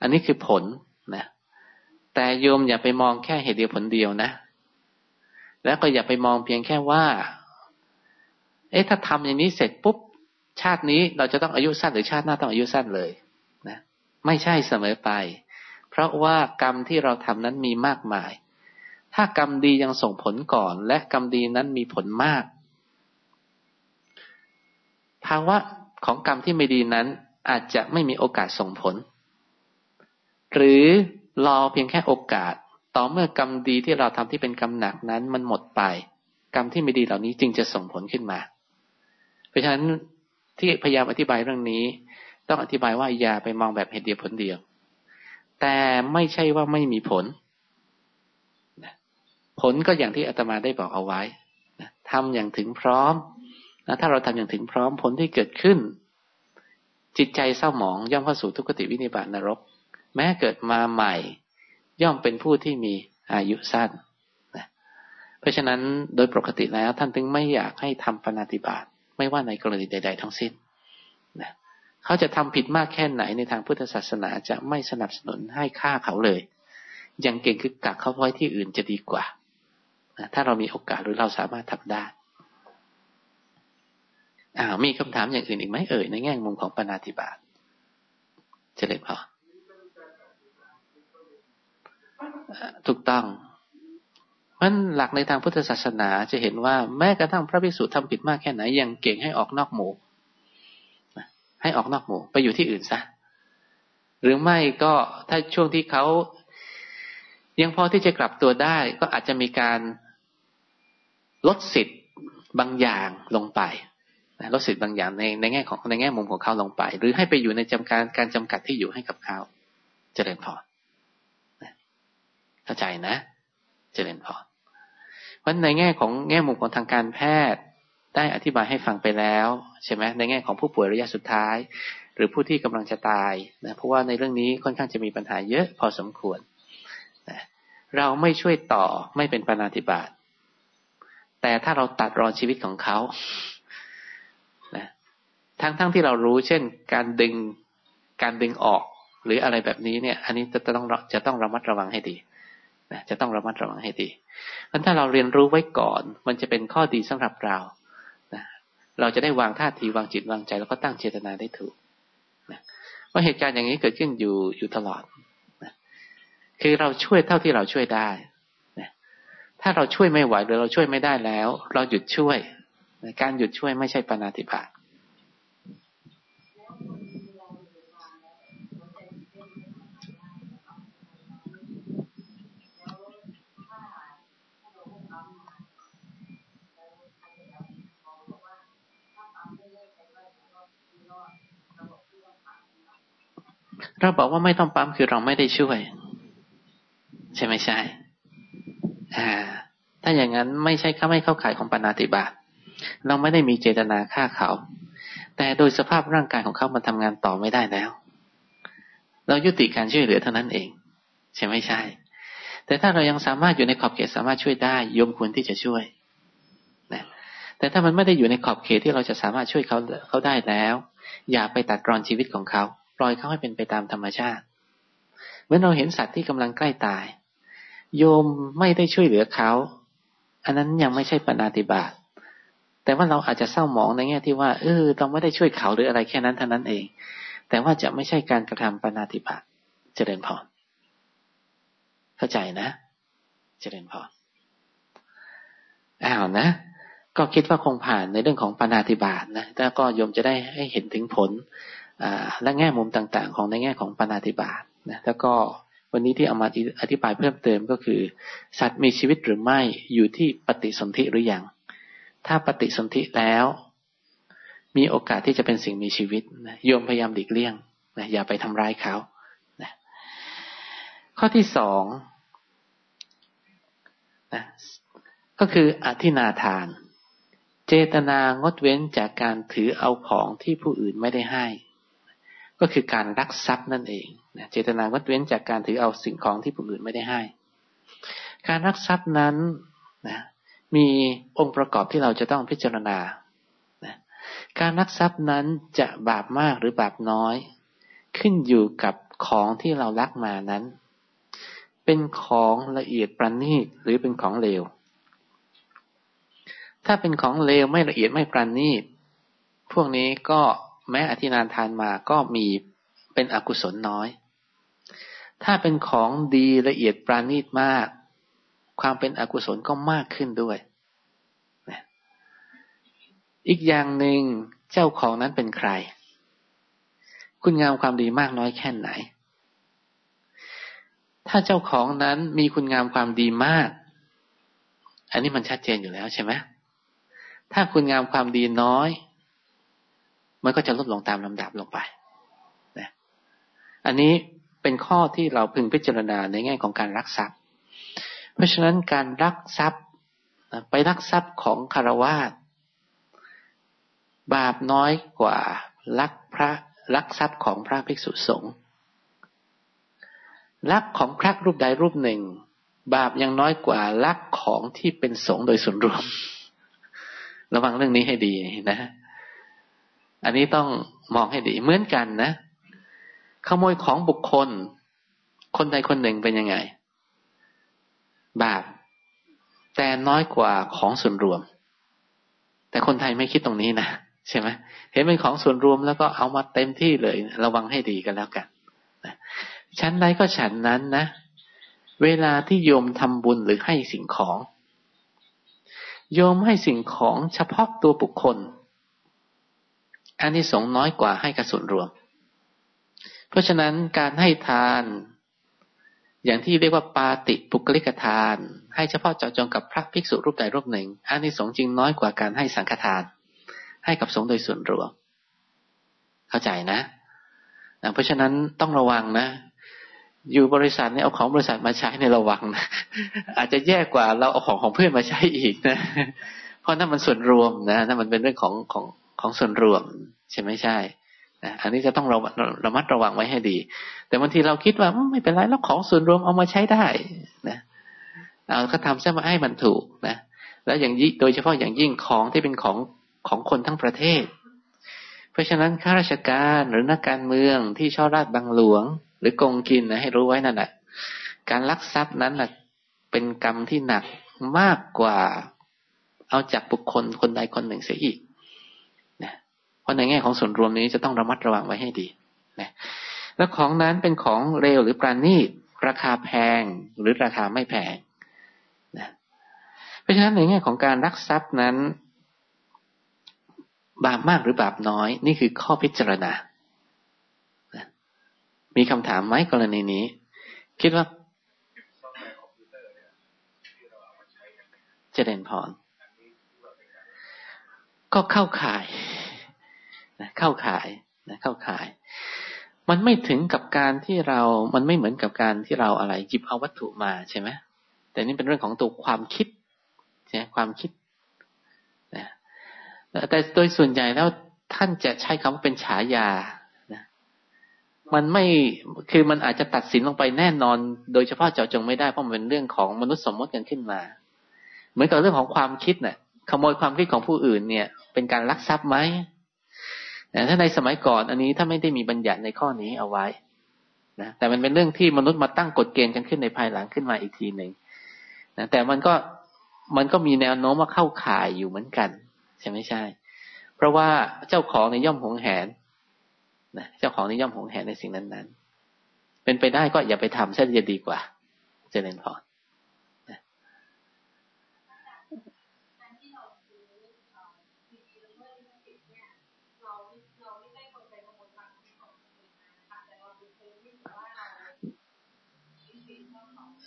B: อันนี้คือผลนะ แต่โยมอย่าไปมองแค่เหตุเดียวผลเดียวนะ แล้วก็อย่าไปมองเพียงแค่ว่า เอ๊ะถ้าทำอย่างนี้เสร็จปุ๊บ ชาตินี้เราจะต้องอายุสั้นหรือชาติหน้าต้องอายุสั้นเลยนะ ไม่ใช่เสมอไป เพราะว่ากรรมที่เราทำนั้นมีมากมาย ถ้ากรรมดียังส่งผลก่อน และกรรมดีนั้นมีผลมาก ภาวะของกรรมที่ไม่ดีนั้นอาจจะไม่มีโอกาสส่งผล หรือ รอเพียงแค่โอกาส ต่อเมื่อกรรมดีที่เราทำที่เป็นกรรมหนักนั้นมันหมดไป กรรมที่ไม่ดีเหล่านี้จึงจะส่งผลขึ้นมา เพราะฉะนั้นที่พยายามอธิบายเรื่องนี้ ต้องอธิบายว่าอย่าไปมองแบบเหตุเดียวผลเดียว แต่ไม่ใช่ว่าไม่มีผล ผลก็อย่างที่อาตมาได้บอกเอาไว้นะทำอย่างถึงพร้อมนะถ้าเราทำอย่างถึงพร้อมผลที่เกิดขึ้น จิตใจเศร้าหมองย่อมเข้าสู่ทุกขติวินิบาตนรก แม้เกิดมาใหม่ ย่อมเป็นผู้ที่มีอายุสั้นนะเพราะฉะนั้นโดยปกติแล้วท่านถึงไม่อยากให้ทำปณิบาตไม่ว่าในกรณีใด ๆ ทั้งสิ้นนะเขาจะทำผิดมากแค่ไหนในทางพุทธศาสนาจะไม่สนับสนุนให้ฆ่าเขาเลย ยังเก่งคือกักเขาไว้ที่อื่นจะดีกว่าถ้าเรามีโอกาสหรือเราสามารถทำได้อ้าวมีคำถามอย่างอื่นอีกไหมเอ่ยในแง่มุมของปณิบาตเจริญพอ ถูกต้องมันหลักในทางพุทธศาสนาจะเห็นว่าแม้กระทั่งพระภิกษุทำผิดมากแค่ไหนยังเก่งให้ออกนอกหมู่ให้ออกนอกหมู่ไปอยู่ที่อื่นซะหรือไม่ก็ถ้าช่วงที่เขายังพอที่จะกลับตัวได้ ก็อาจจะมีการลดสิทธิ์บางอย่างลงไปลดสิทธิ์บางอย่างในในแง่ของในแง่มุมของเขาลงไป หรือให้ไปอยู่ในจำการการจำกัดที่อยู่ให้กับเขาเจริญพร เข้าใจนะเจริญพรเพราะในแง่ของแง่มุมของทางการแพทย์ได้อธิบายให้ฟังไปแล้ว ใช่ไหมในแง่ของผู้ป่วยระยะสุดท้าย หรือผู้ที่กำลังจะตายนะเพราะว่าในเรื่องนี้ค่อนข้างจะมีปัญหาเยอะพอสมควรนะเราไม่ช่วยต่อไม่เป็นปานาติบาตแต่ถ้าเราตัดรอนชีวิตของเขานะทั้งทั้งที่เรารู้ เช่น การดึงการดึงออก หรืออะไรแบบนี้เนี่ย อันนี้จะต้องจะต้องระมัดระวังให้ดี นะจะต้องระมัดระวังให้ดีเพราะถ้าเราเรียนรู้ไว้ก่อน มันจะเป็นข้อดีสำหรับเรานะเราจะได้วางท่าทีวางจิตวางใจ แล้วก็ตั้งเจตนาได้ถูกนะว่าเหตุการณ์อย่างนี้เกิดขึ้นอยู่อยู่ตลอดนะคือเราช่วยเท่าที่เราช่วยได้ถ้าเราช่วยไม่ไหวหรือเราช่วยไม่ได้แล้ว เราหยุดช่วยการหยุดช่วยไม่ใช่ปณติภา เราบอกว่าไม่ต้องปั๊มคือเราไม่ได้ช่วย ใช่ไหมใช่ อ่า ถ้าอย่างนั้นไม่ใช่ข้าไม่เข้าข่ายของปณติบาตเราไม่ได้มีเจตนาฆ่าเขา แต่โดยสภาพร่างกายของเขามันทำงานต่อไม่ได้แล้ว เรายุติการช่วยเหลือเท่านั้นเอง ใช่ไม่ใช่ แต่ถ้าเรายังสามารถอยู่ในขอบเขตสามารถช่วยได้ยมควรที่จะช่วยนะแต่ถ้ามันไม่ได้อยู่ในขอบเขตที่เราจะสามารถช่วยเขาเขาได้แล้ว อย่าไปตัดรอนชีวิตของเขา ปล่อยเขาให้เป็นไปตามธรรมชาติเมื่อเราเห็นสัตว์ที่กำลังใกล้ตาย โยมไม่ได้ช่วยเหลือเขา อันนั้นยังไม่ใช่ปณาติบาตแต่ว่าเราอาจจะเศร้าหมองในแง่ที่ว่าเออเราไม่ได้ช่วยเขาหรืออะไรแค่นั้นเท่านั้นเอง แต่ว่าจะไม่ใช่การกระทำปณาติบาตเจริญพรเข้าใจนะ เจริญพรอ้าวนะก็คิดว่าคงผ่านในเรื่องของปณาติบาตนะแล้วก็โยมจะได้ให้เห็นถึงผล และแง่มุมต่างๆ ของในแง่ของปณาติบาตนะแล้วก็วันนี้ที่เอามาอธิบายเพิ่มเติมก็คือ สัตว์มีชีวิตหรือไม่อยู่ที่ปฏิสนธิหรือยัง ถ้าปฏิสนธิแล้ว มีโอกาสที่จะเป็นสิ่งมีชีวิตนะโยมพยายามหลีกเลี่ยงนะอย่าไปทำร้ายเขานะข้อที่สองนะก็คืออธินาทาน เจตนางดเว้นจากการถือเอาของที่ผู้อื่นไม่ได้ให้ ก็คือการรักทรัพย์นั่นเองนะเจตนางดเว้นจากการถือเอาสิ่งของที่ผู้อื่นไม่ได้ให้ การรักทรัพย์นั้นนะมีองค์ประกอบที่เราจะต้องพิจารณาการรักทรัพย์นั้นจะบาปมากหรือบาปน้อย ขึ้นอยู่กับของที่เรารักมานั้น เป็นของละเอียดประณีตหรือเป็นของเลว ถ้าเป็นของเลวไม่ละเอียดไม่ประณีต พวกนี้ก็ แม้อธินานทานมาก็มีเป็นอกุศลน้อย ถ้าเป็นของดีละเอียดประณีตมาก ความเป็นอกุศลก็มากขึ้นด้วย อีกอย่างหนึ่งเจ้าของนั้นเป็นใคร คุณงามความดีมากน้อยแค่ไหน ถ้าเจ้าของนั้นมีคุณงามความดีมาก อันนี้มันชัดเจนอยู่แล้วใช่ไหมถ้าคุณงามความดีน้อย มันก็จะลดลงตามลำดับลงไปนะอันนี้เป็นข้อที่เราพึงพิจารณาในแง่ของการรักทรัพย์ เพราะฉะนั้นการรักทรัพย์ไปรักทรัพย์ของคารวาสบาปน้อยกว่ารักพระรักทรัพย์ของพระภิกษุสงฆ์รักของพระรูปใดรูปหนึ่ง บาปยังน้อยกว่ารักของที่เป็นสงฆ์โดยส่วนรวม ระวังเรื่องนี้ให้ดีนะ อันนี้ต้องมองให้ดีเหมือนกันนะ ขโมยของบุคคล คนใดคนหนึ่งเป็นยังไง บาปแต่น้อยกว่าของส่วนรวม แต่คนไทยไม่คิดตรงนี้นะใช่ไหมเห็นเป็นของส่วนรวมแล้วก็เอามาเต็มที่เลย ระวังให้ดีกันแล้วกันนะชั้นใดก็ฉันนั้นนะ เวลาที่โยมทำบุญหรือให้สิ่งของ โยมให้สิ่งของเฉพาะตัวบุคคล อันนี้สงน้อยกว่าให้กับส่วนรวม เพราะฉะนั้นการให้ทาน อย่างที่เรียกว่าปาติปุกลิกทาน ให้เฉพาะเจาะจงกับพระภิกษุรูปใดรูปหนึ่งอันนี้สงจริงน้อยกว่าการให้สังฆทาน ให้กับสงโดยส่วนรวม เข้าใจนะนะเพราะฉะนั้นต้องระวังนะ อยู่บริษัทเนี่ยเอาของบริษัทมาใช้ในระวังนะอาจจะแย่กว่าเราเอาของของเพื่อนมาใช้อีกนะ เพราะนั่นมันส่วนรวมนะนั่นมันเป็นเรื่องของของ ของส่วนรวม ใช่ไหมใช่นะอันนี้จะต้องเราระมัดระวังไว้ให้ดี แต่บางทีเราคิดว่าไม่เป็นไรแล้วของส่วนรวมเอามาใช้ได้นะเอาก็ทำซะมาให้มันถูกนะแล้วอย่างยิ่งโดยเฉพาะอย่างยิ่งของที่เป็นของของคนทั้งประเทศ เพราะฉะนั้นข้าราชการหรือนักการเมืองที่ช่อราดบังหลวง หรือโกงกินนะให้รู้ไว้นั่นแหละการลักทรัพย์นั้นนะเป็นกรรมที่หนักมากกว่าเอาจากบุคคลคนใดคนหนึ่งเสียอีก ราะในแง่ของส่วนรวมนี้จะต้องระมัดระวังไว้ให้ดีนะแล้วของนั้นเป็นของเร็วหรือปราณีตราคาแพงหรือราคาไม่แพงนะเพราะฉะนั้นในแง่ของการรักทรัพย์นั้น บาปมากหรือบาปน้อย นี่คือข้อพิจารณานะมีคำถามไหมกรณีนี้ คิดว่าเจริญพรก็เข้าข่าย นะเข้าขายนะเข้าขาย มันไม่ถึงกับการที่เรา มันไม่เหมือนกับการที่เราอะไรจิบเอาวัตถุมาใช่ไหมแต่นี่เป็นเรื่องของตัวความคิดใช่ความคิดนะแต่โดยส่วนใหญ่แล้วท่านจะใช้คำว่าเป็นฉายานะมันไม่คือมันอาจจะตัดสินลงไปแน่นอน โดยเฉพาะเจาะจงไม่ได้เพราะมันเป็นเรื่องของมนุษย์สมมติกันขึ้นมา เหมือนกับเรื่องของความคิดเนะ่ะขโมยความคิดของผู้อื่นเนี่ย เป็นการลักทรัพย์ไหม แต่ถ้าในสมัยก่อนอันนี้ถ้าไม่ได้มีบัญญัติในข้อนี้เอาไว้นะแต่มันเป็นเรื่องที่มนุษย์มาตั้งกฎเกณฑ์กันขึ้นในภายหลังขึ้นมาอีกทีหนึ่งนะแต่มันก็มันก็มีแนวโน้มว่าเข้าข่ายอยู่เหมือนกัน ใช่ไม่ใช่ เพราะว่าเจ้าของในย่อมหงแหนนะเจ้าของในย่อมหงแหนในสิ่งนั้นๆ เป็นไปได้ก็อย่าไปทำเช่จะดีกว่า เจริญพร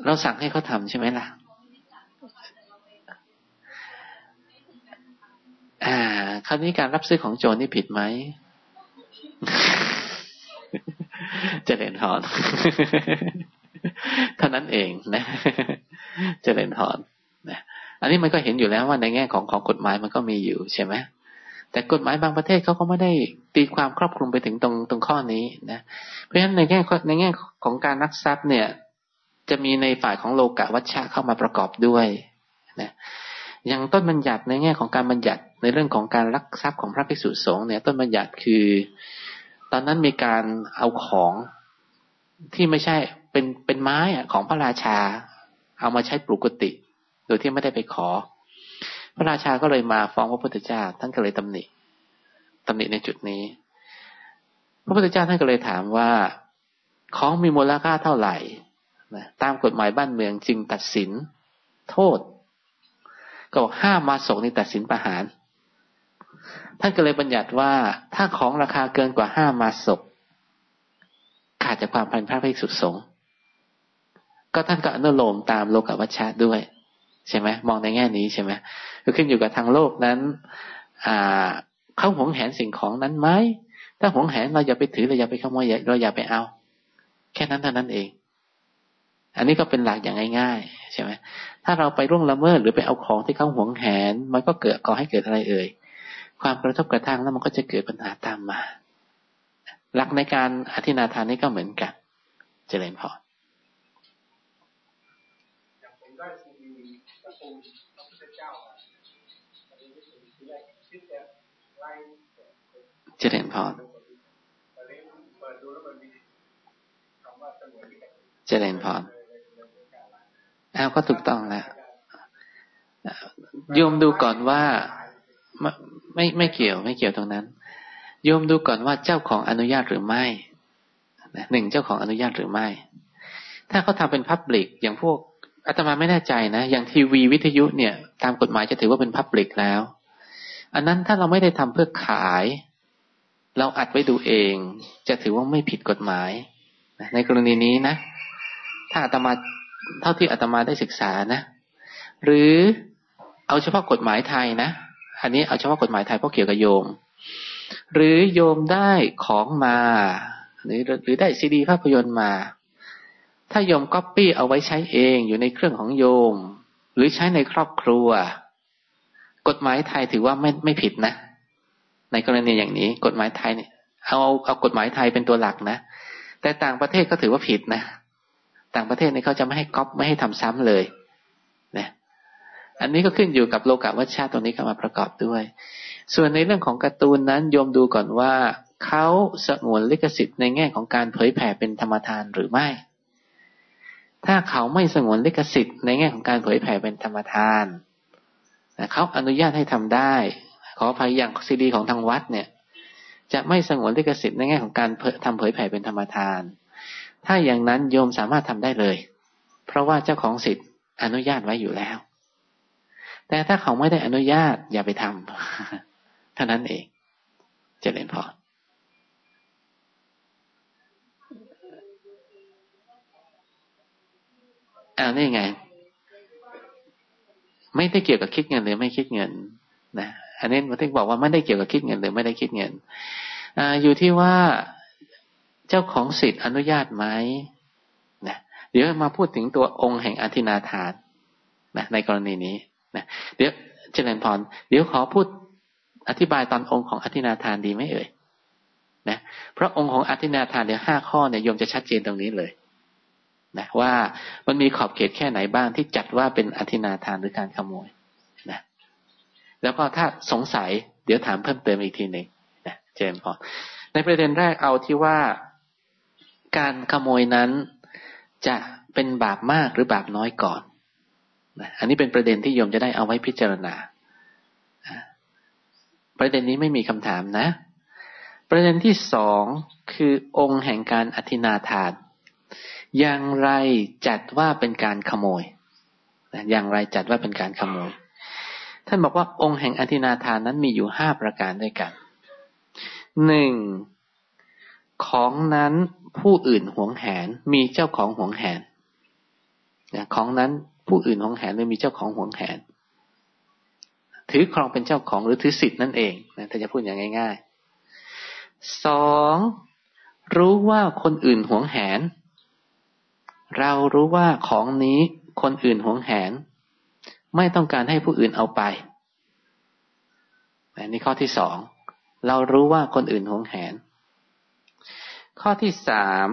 B: เราสั่งให้เขาทำใช่ไหมล่ะ อ่าคราวนี้การรับซื้อของโจรนี่ผิดไหมเจริญพรเท่านั้นเองนะเจริญพรนะอันนี้มันก็เห็นอยู่แล้วว่าในแง่ของของกฎหมายมันก็มีอยู่ใช่ไหมแต่กฎหมายบางประเทศเขาก็ไม่ได้ตีความครอบคลุมไปถึงตรงตรงข้อนี้นะ เพราะฉะนั้นในแง่ในแง่ของการนักทรัพย์เนี่ย จะมีในฝ่ายของโลกะวัชชะเข้ามาประกอบด้วยนะอย่างต้นบัญญัติในแง่ของการบัญญัติในเรื่องของการลักทรัพย์ของพระภิกษุสงฆ์เนี่ย ต้นบัญญัติคือ ตอนนั้นมีการเอาของที่ไม่ใช่เป็นเป็นไม้ของพระราชา เอามาใช้ปลูกกุฏิโดยที่ไม่ได้ไปขอ พระราชาก็เลยมาฟ้องพระพุทธเจ้าท่านก็เลยตำหนิตำหนิในจุดนี้ พระพุทธเจ้าท่านก็เลยถามว่า ของมีมูลค่าเท่าไหร่ นะตามกฎหมายบ้านเมืองจึงตัดสินโทษ ก็บอกห้ามมาศกในตัดสินประหาร ท่านก็เลยบัญญัติว่าถ้าของราคาเกินกว่าห้ามาศกขาดจากความพันพระภิกษุสงฆ์ก็ท่านก็อนุโลมตามโลกวัชชะด้วย ใช่ไหมมองในแง่นี้ใช่ไหมก็ขึ้นอยู่กับทางโลกนั้น อ่าเขาหวงแหนสิ่งของนั้นไหมถ้าหวงแหนเราอย่าไปถือเราอย่าไปขโมยเราอย่าไปเอา แค่นั้นเท่านั้นเอง อันนี้ก็เป็นหลักอย่างง่ายๆใช่ไหมถ้าเราไปร่วงละเมิดหรือไปเอาของที่เขาหวงแหน มันก็เกิดก่อให้เกิดอะไรเอ่ย ความกระทบกระทั่งแล้วมันก็จะเกิดปัญหาตามมา หลักในการอธินาทานนี้ก็เหมือนกัน เจริญพรเจริญพรเจริญพร อ้าวก็ถูกต้องแล้วโยมดูก่อนว่าไม่ไม่เกี่ยวไม่เกี่ยวตรงนั้น โยมดูก่อนว่าเจ้าของอนุญาตหรือไม่หนึ่งเจ้าของอนุญาตหรือไม่ ถ้าเขาทาเป็นพับลิกอย่างพวกอาตมาไม่แน่ใจนะ อย่างทีวีวิทยุเนี่ย ตามกฎหมายจะถือว่าเป็นพับลิกแล้ว อันนั้นถ้าเราไม่ได้ทำเพื่อขาย เราอัดไว้ดูเอง จะถือว่าไม่ผิดกฎหมายในกรณีนี้นะ ถ้าอาตมา เท่าที่อาตมาได้ศึกษานะ หรือเอาเฉพาะกฎหมายไทยนะ อันนี้เอาเฉพาะกฎหมายไทยเพราะเกี่ยวกับโยม หรือโยมได้ของมา หรือหรือได้ซีดีภาพยนตร์มา ถ้าโยมก๊อปปี้เอาไว้ใช้เองอยู่ในเครื่องของโยม หรือใช้ในครอบครัว กฎหมายไทยถือว่าไม่ไม่ผิดนะ ในกรณีอย่างนี้ กฎหมายไทยเนี่ยเอาเอากฎหมายไทยเป็นตัวหลักนะ แต่ต่างประเทศก็ถือว่าผิดนะ ต่างประเทศนี่เขาจะไม่ให้ก๊อปไม่ให้ทำซ้ำเลยนะอันนี้ก็ขึ้นอยู่กับโลกาวัชชาตรงนี้เข้ามาประกอบด้วย ส่วนในเรื่องของการ์ตูนนั้นโยมดูก่อนว่าเขาสงวนลิขสิทธิ์ในแง่ของการเผยแผ่เป็นธรรมทานหรือไม่ ถ้าเขาไม่สงวนลิขสิทธิ์ในแง่ของการเผยแผ่เป็นธรรมทานนะเขาอนุญาตให้ทำได้ ขออภัยอย่างซีดีของทางวัดเนี่ย จะไม่สงวนลิขสิทธิ์ในแง่ของการทำเผยแผ่เป็นธรรมทาน ถ้าอย่างนั้นโยมสามารถทำได้เลย เพราะว่าเจ้าของสิทธิ์อนุญาตไว้อยู่แล้ว แต่ถ้าเขาไม่ได้อนุญาตอย่าไปทำเท่านั้นเองเจริญพรอ้าวนี่ไง ไม่ได้เกี่ยวกับคิดเงินหรือไม่คิดเงินนะอันนี้มาถึงบอกว่าไม่ได้เกี่ยวกับคิดเงินหรือไม่ได้คิดเงินออยู่ที่ว่า เจ้าของสิทธิ์อนุญาตไหมนะเดี๋ยวมาพูดถึงตัวองค์แห่งอธินาทานนะในกรณีนี้นะเดี๋ยวเจริญพรเดี๋ยวขอพูดอธิบายตอนองค์ของอธินาทานดีไหมเอ่ยนะเพราะองค์ของอธินาทานเดี๋ยวห้าข้อเนี่ยโยมจะชัดเจนตรงนี้เลยนะว่ามันมีขอบเขตแค่ไหนบ้างที่จัดว่าเป็นอธินาทานหรือการขโมยนะแล้วก็ถ้าสงสัยเดี๋ยวถามเพิ่มเติมอีกทีหนึ่งนะเจมพอในประเด็นแรกเอาที่ว่า การขโมยนั้น จะเป็นบาปมากหรือบาปน้อยก่อนนะอันนี้เป็นประเด็นที่โยมจะได้เอาไว้พิจารณา ประเด็นนี้ไม่มีคำถามนะ ประเด็นที่สองคือองค์แห่งการอธินาทาน อย่างไรจัดว่าเป็นการขโมย อย่างไรจัดว่าเป็นการขโมย ท่านบอกว่าองค์แห่งอธินาทานนั้นมีอยู่ห้าประการด้วยกันหนึ่งของนั้น ผู้อื่นหวงแหนมีเจ้าของหวงแหนของนั้นผู้อื่นหวงแหนหรือมีเจ้าของหวงแหน ถือครองเป็นเจ้าของหรือถือสิทธินั่นเองนะถ้าจะพูดอย่างง่ายๆสองรู้ว่าคนอื่นหวงแหน เรารู้ว่าของนี้คนอื่นหวงแหน ไม่ต้องการให้ผู้อื่นเอาไปนี่ข้อที่สองเรารู้ว่าคนอื่นหวงแหน ข้อที่สาม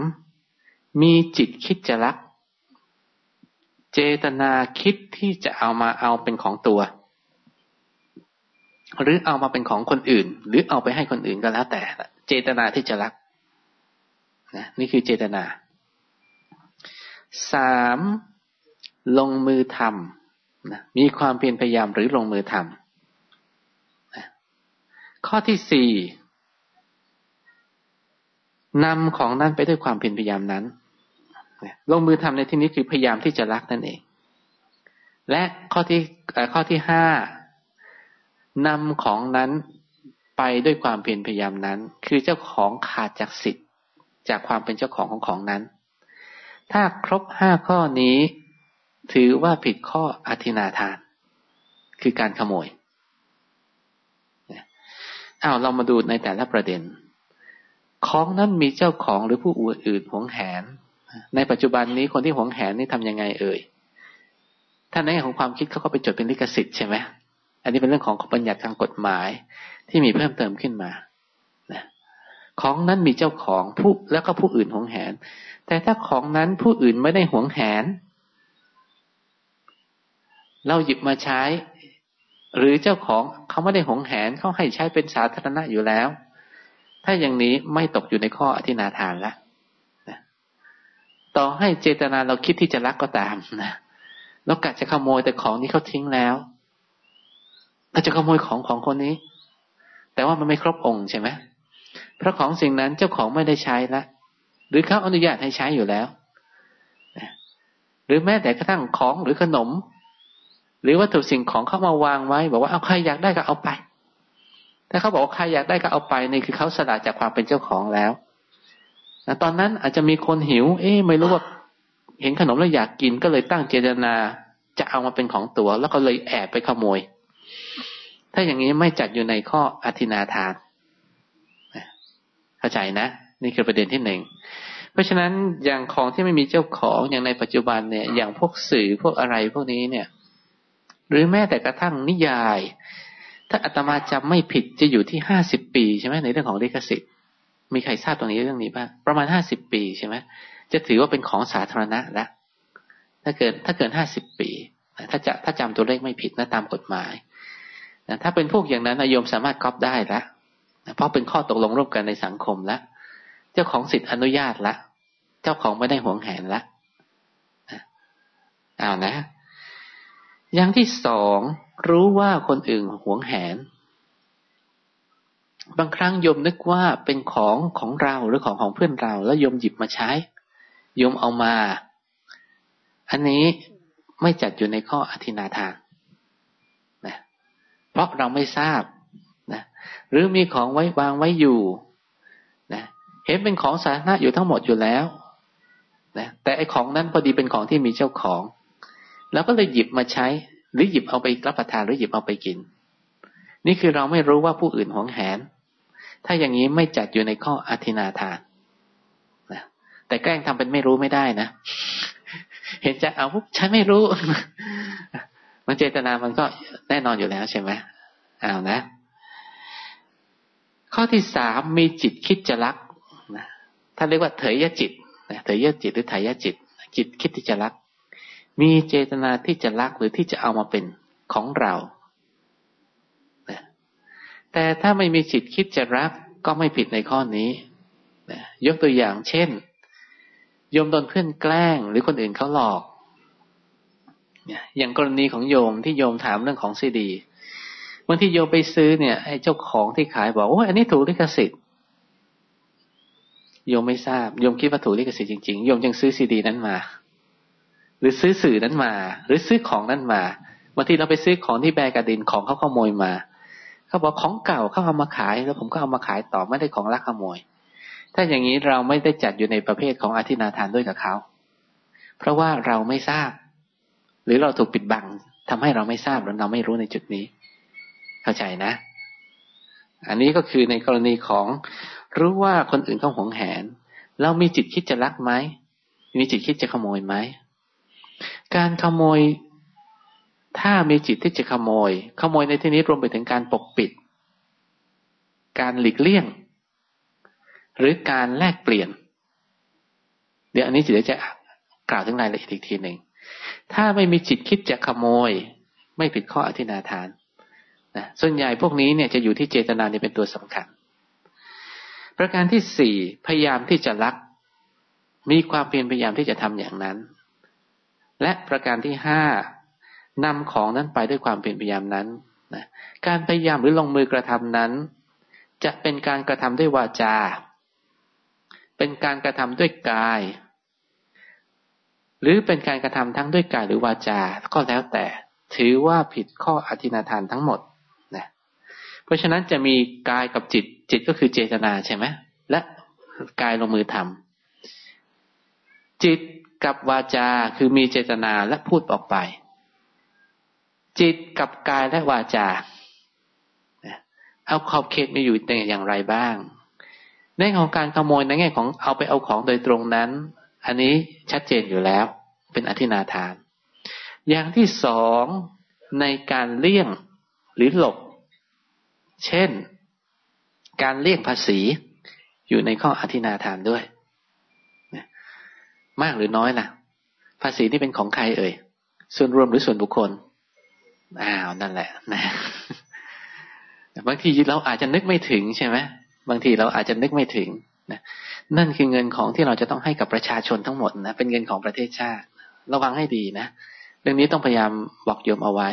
B: มีจิตคิดจะรัก เจตนาคิดที่จะเอามาเอาเป็นของตัว หรือเอามาเป็นของคนอื่น หรือเอาไปให้คนอื่นก็แล้วแต่ เจตนาที่จะรักนะนี่คือเจตนาสามลงมือทำนะมีความเพียรพยายามหรือลงมือทำนะข้อที่สี่ นำของนั้นไปด้วยความเพียรพยายามนั้นลงมือทำในที่นี้คือพยายามที่จะรักนั่นเอง และข้อที่ข้อที่ห้านำของนั้นไปด้วยความเพียรพยายามนั้น คือเจ้าของขาดจากสิทธิ์จากความเป็นเจ้าของของของนั้น ถ้าครบห้าข้อนี้ ถือว่าผิดข้ออธินาทาน คือการขโมยอ้าวเรามาดูในแต่ละประเด็น ของนั้นมีเจ้าของหรือผู้อื่นหวงแหน ในปัจจุบันนี้คนที่หวงแหนนี่ทํำยังไงเอ่ยถ้าในแง่ของความคิดเขาก็ไปจดเป็นลิขสิทธิ์ใช่ไหมอันนี้เป็นเรื่องของบัญญัติทางกฎหมายที่มีเพิ่มเติมขึ้นมานะของนั้นมีเจ้าของผู้แล้วก็ผู้อื่นหวงแหน แต่ถ้าของนั้นผู้อื่นไม่ได้หวงแหน เราหยิบมาใช้ หรือเจ้าของเขาไม่ได้หวงแหนเขาให้ใช้เป็นสาธารณะอยู่แล้ว ถ้าอย่างนี้ไม่ตกอยู่ในข้ออธินาทานแล้วต่อให้เจตนาเราคิดที่จะรักก็ตามนะเรากะจะขโมยแต่ของนี้เขาทิ้งแล้วเราจะขโมยของของคนนี้ แต่ว่ามันไม่ครบองค์ใช่ไหมเพราะของสิ่งนั้นเจ้าของไม่ได้ใช้แล้วหรือเขาอนุญาตให้ใช้อยู่แล้วหรือแม้แต่กระทั่งของหรือขนม หรือวัตถุสิ่งของเข้ามาวางไว้ บอกว่าเอาใครอยากได้ก็เอาไป ถ้าเขาบอกว่าใครอยากได้ก็เอาไปนี่คือเขาสละจากความเป็นเจ้าของแล้วนะตอนนั้นอาจจะมีคนหิว เอ๊ะไม่รู้ว่าเห็นขนมแล้วอยากกินก็เลยตั้งเจตนาจะเอามาเป็นของตัว แล้วก็เลยแอบไปขโมย ถ้าอย่างนี้ไม่จัดอยู่ในข้ออธินาทานเข้าใจนะ นี่คือประเด็นที่หนึ่งเพราะฉะนั้นอย่างของที่ไม่มีเจ้าของอย่างในปัจจุบันเนี่ย อย่างพวกสื่อพวกอะไรพวกนี้เนี่ย หรือแม้แต่กระทั่งนิยาย ถ้าอาตมาจำไม่ผิดจะอยู่ที่ห้าสิบปีใช่ไหมในเรื่องของลิขสิทธิ์มีใครทราบตรงนี้เรื่องนี้บ้างประมาณห้าสิบปีใช่ไหมจะถือว่าเป็นของสาธารณะแล้วถ้าเกินถ้าเกินห้าสิบปีถ้าจะถ้าจำตัวเลขไม่ผิดนะตามกฎหมายนะถ้าเป็นพวกอย่างนั้นนายโยมสามารถก๊อปได้แล้วเพราะเป็นข้อตกลงร่วมกันในสังคมแล้วเจ้าของสิทธิ์อนุญาตละเจ้าของไม่ได้หวงแหนละเอานะ อย่างที่สอง รู้ว่าคนอื่นหวงแหน บางครั้งโยมนึกว่าเป็นของของเราหรือของของเพื่อนเรา แล้วโยมหยิบมาใช้โยมเอามา อันนี้ไม่จัดอยู่ในข้ออธินาทานนะเพราะเราไม่ทราบนะหรือมีของไว้วางไว้อยู่นะเห็นเป็นของสาธารณะอยู่ทั้งหมดอยู่แล้วนะแต่ไอของนั้นพอดีเป็นของที่มีเจ้าของ แล้วก็เลยหยิบมาใช้ หรือหยิบเอาไปรับประทานหรือหยิบเอาไปกิน นี่คือเราไม่รู้ว่าผู้อื่นหวงแหน ถ้าอย่างนี้ไม่จัดอยู่ในข้ออธินาทานนะแต่แกล้งทำเป็นไม่รู้ไม่ได้นะ เห็นจะเอาพวกฉันไม่รู้ มันเจตนามันก็แน่นอนอยู่แล้วใช่ไหมเอานะ ข้อที่สามมีจิตคิดจะรักนะท่านเรียกว่าเถยยจิตเถยยจิตหรือไถยจิต จิตคิดที่จะรัก มีเจตนาที่จะรักหรือที่จะเอามาเป็นของเราแต่ถ้าไม่มีจิตคิดจะรักก็ไม่ผิดในข้อนี้ยกตัวอย่างเช่นโยมโดนเพื่อนแกล้งหรือคนอื่นเขาหลอกอย่างกรณีของโยมที่โยมถามเรื่องของซีดีบางที่โยมไปซื้อเนี่ยไอ้เจ้าของที่ขายบอกว่าอันนี้ถูกลิขสิทธิ์โยมไม่ทราบโยมคิดว่าถูกลิขสิทธิ์จริงๆโยมยังซื้อซีดีนั้นมา หรือซื้อสื่อนั้นมา หรือซื้อของนั้นมาบางทีเราไปซื้อของที่แบกระดินของเขาขโมยมา เขาบอกของเก่าเขาเอามาขายแล้วผมก็เอามาขายต่อไม่ได้ของลักขโมย ถ้าอย่างนี้เราไม่ได้จัดอยู่ในประเภทของอธินาทานด้วยกับเขา เพราะว่าเราไม่ทราบ หรือเราถูกปิดบังทำให้เราไม่ทราบหรือเราไม่รู้ในจุดนี้ เข้าใจนะ อันนี้ก็คือในกรณีของรู้ว่าคนอื่นเขาหวงแหน เรามีจิตคิดจะรักไหมมีจิตคิดจะขโมยไหม การขโมย ถ้ามีจิตที่จะขโมย ขโมยในที่นี้รวมไปถึงการปกปิด การหลีกเลี่ยง หรือการแลกเปลี่ยน เดี๋ยวอันนี้จะจะกล่าวถึงรายละเอียดอีกทีหนึ่งถ้าไม่มีจิตคิดจะขโมย ไม่ผิดข้ออธินาทานนะส่วนใหญ่พวกนี้เนี่ยจะอยู่ที่เจตนาเนี่ยเป็นตัวสำคัญ ประการที่สี่พยายามที่จะรัก มีความเพียรพยายามที่จะทำอย่างนั้น และประการที่ห้านำของนั้นไปด้วยความเพียรพยายามนั้นนะการพยายามหรือลงมือกระทำนั้น จะเป็นการกระทำด้วยวาจา เป็นการกระทำด้วยกาย หรือเป็นการกระทำทั้งด้วยกายหรือวาจา ก็แล้วแต่ ถือว่าผิดข้ออธินาทานทั้งหมดนะเพราะฉะนั้นจะมีกายกับจิต จิตก็คือเจตนาใช่ไหมและกายลงมือทำจิต กับวาจาคือมีเจตนาและพูดออกไป จิตกับกายและวาจาเอาขอบเขตมาอยู่ในอย่างไรบ้างในของการขโมยในแง่ของเอาไปเอาของโดยตรงนั้น อันนี้ชัดเจนอยู่แล้ว เป็นอธินาทาน อย่างที่สองในการเลี่ยงหรือหลบ เช่น การเลี่ยงภาษีอยู่ในข้ออธินาทานด้วย มากหรือน้อยล่ะ ภาษีที่เป็นของใครเอ่ย ส่วนรวมหรือส่วนบุคคล อ้าวนั่นแหละนะบางทีเราอาจจะนึกไม่ถึงใช่ไหมบางทีเราอาจจะนึกไม่ถึงนะนั่นคือเงินของที่เราจะต้องให้กับประชาชนทั้งหมดนะเป็นเงินของประเทศชาติ ระวังให้ดีนะเรื่องนี้ต้องพยายามบอกโยมเอาไว้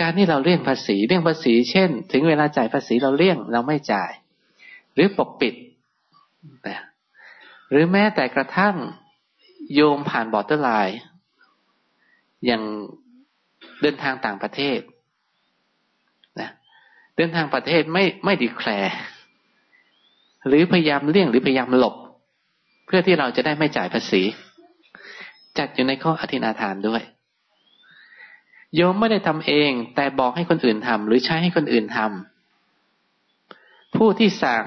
B: การที่เราเลี่ยงภาษีเลี่ยงภาษี เช่น ถึงเวลาจ่ายภาษีเราเลี่ยงเราไม่จ่าย หรือปกปิดนะหรือแม้แต่กระทั่ง โยมผ่านบอร์เตอร์ไลน์อย่างเดินทางต่างประเทศนะเดินทางประเทศไม่ไม่ดีแคลหรือพยายามเลี่ยงหรือพยายามหลบ เพื่อที่เราจะได้ไม่จ่ายภาษี จัดอยู่ในข้ออธินาทานด้วย โยมไม่ได้ทำเอง แต่บอกให้คนอื่นทำหรือใช้ให้คนอื่นทำผู้ที่สั่ง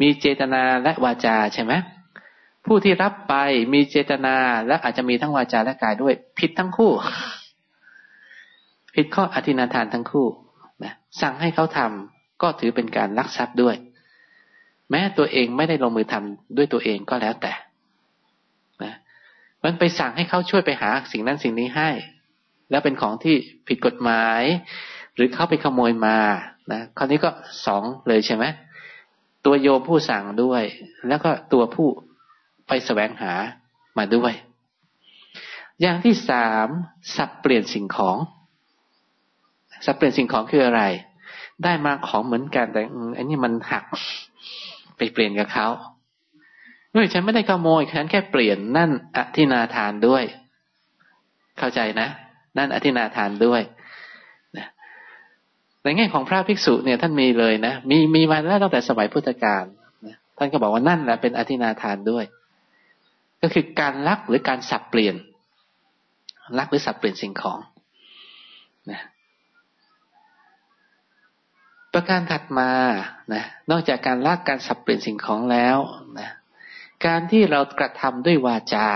B: มีเจตนาและวาจาใช่ไหม ผู้ที่รับไปมีเจตนาและอาจจะมีทั้งวาจาและกายด้วย ผิดทั้งคู่ ผิดข้ออธินาทานทั้งคู่นะสั่งให้เขาทำก็ถือเป็นการลักทรัพย์ด้วย แม้ตัวเองไม่ได้ลงมือทำด้วยตัวเองก็แล้วแต่นะมันไปสั่งให้เขาช่วยไปหาสิ่งนั้นสิ่งนี้ให้ แล้วเป็นของที่ผิดกฎหมาย หรือเขาไปขโมยมานะคราวนี้ก็สองเลยใช่ไหมตัวโยผู้สั่งด้วย แล้วก็ตัวผู้ ไปแสวงหามาด้วย อย่างที่สามสับเปลี่ยนสิ่งของ สับเปลี่ยนสิ่งของคืออะไร ได้มาของเหมือนกันแต่อันนี้มันหักไปเปลี่ยนกับเขาเฮ้ยฉันไม่ได้ขโมยฉันแค่เปลี่ยนนั่นอธินาทานด้วย เข้าใจนะ นั่นอธินาทานด้วยในแง่ของพระภิกษุเนี่ยท่านมีเลยนะ มีมีมาแล้วตั้งแต่สมัยพุทธกาลท่านก็บอกว่านั่นแหละเป็นอธินาทานด้วย ก็คือการลักหรือการสับเปลี่ยนลักหรือสับเปลี่ยนสิ่งของนะประการถัดมานะนอกจากการลากการสับเปลี่ยนสิ่งของแล้วนะการที่เรากระทำด้วยวาจา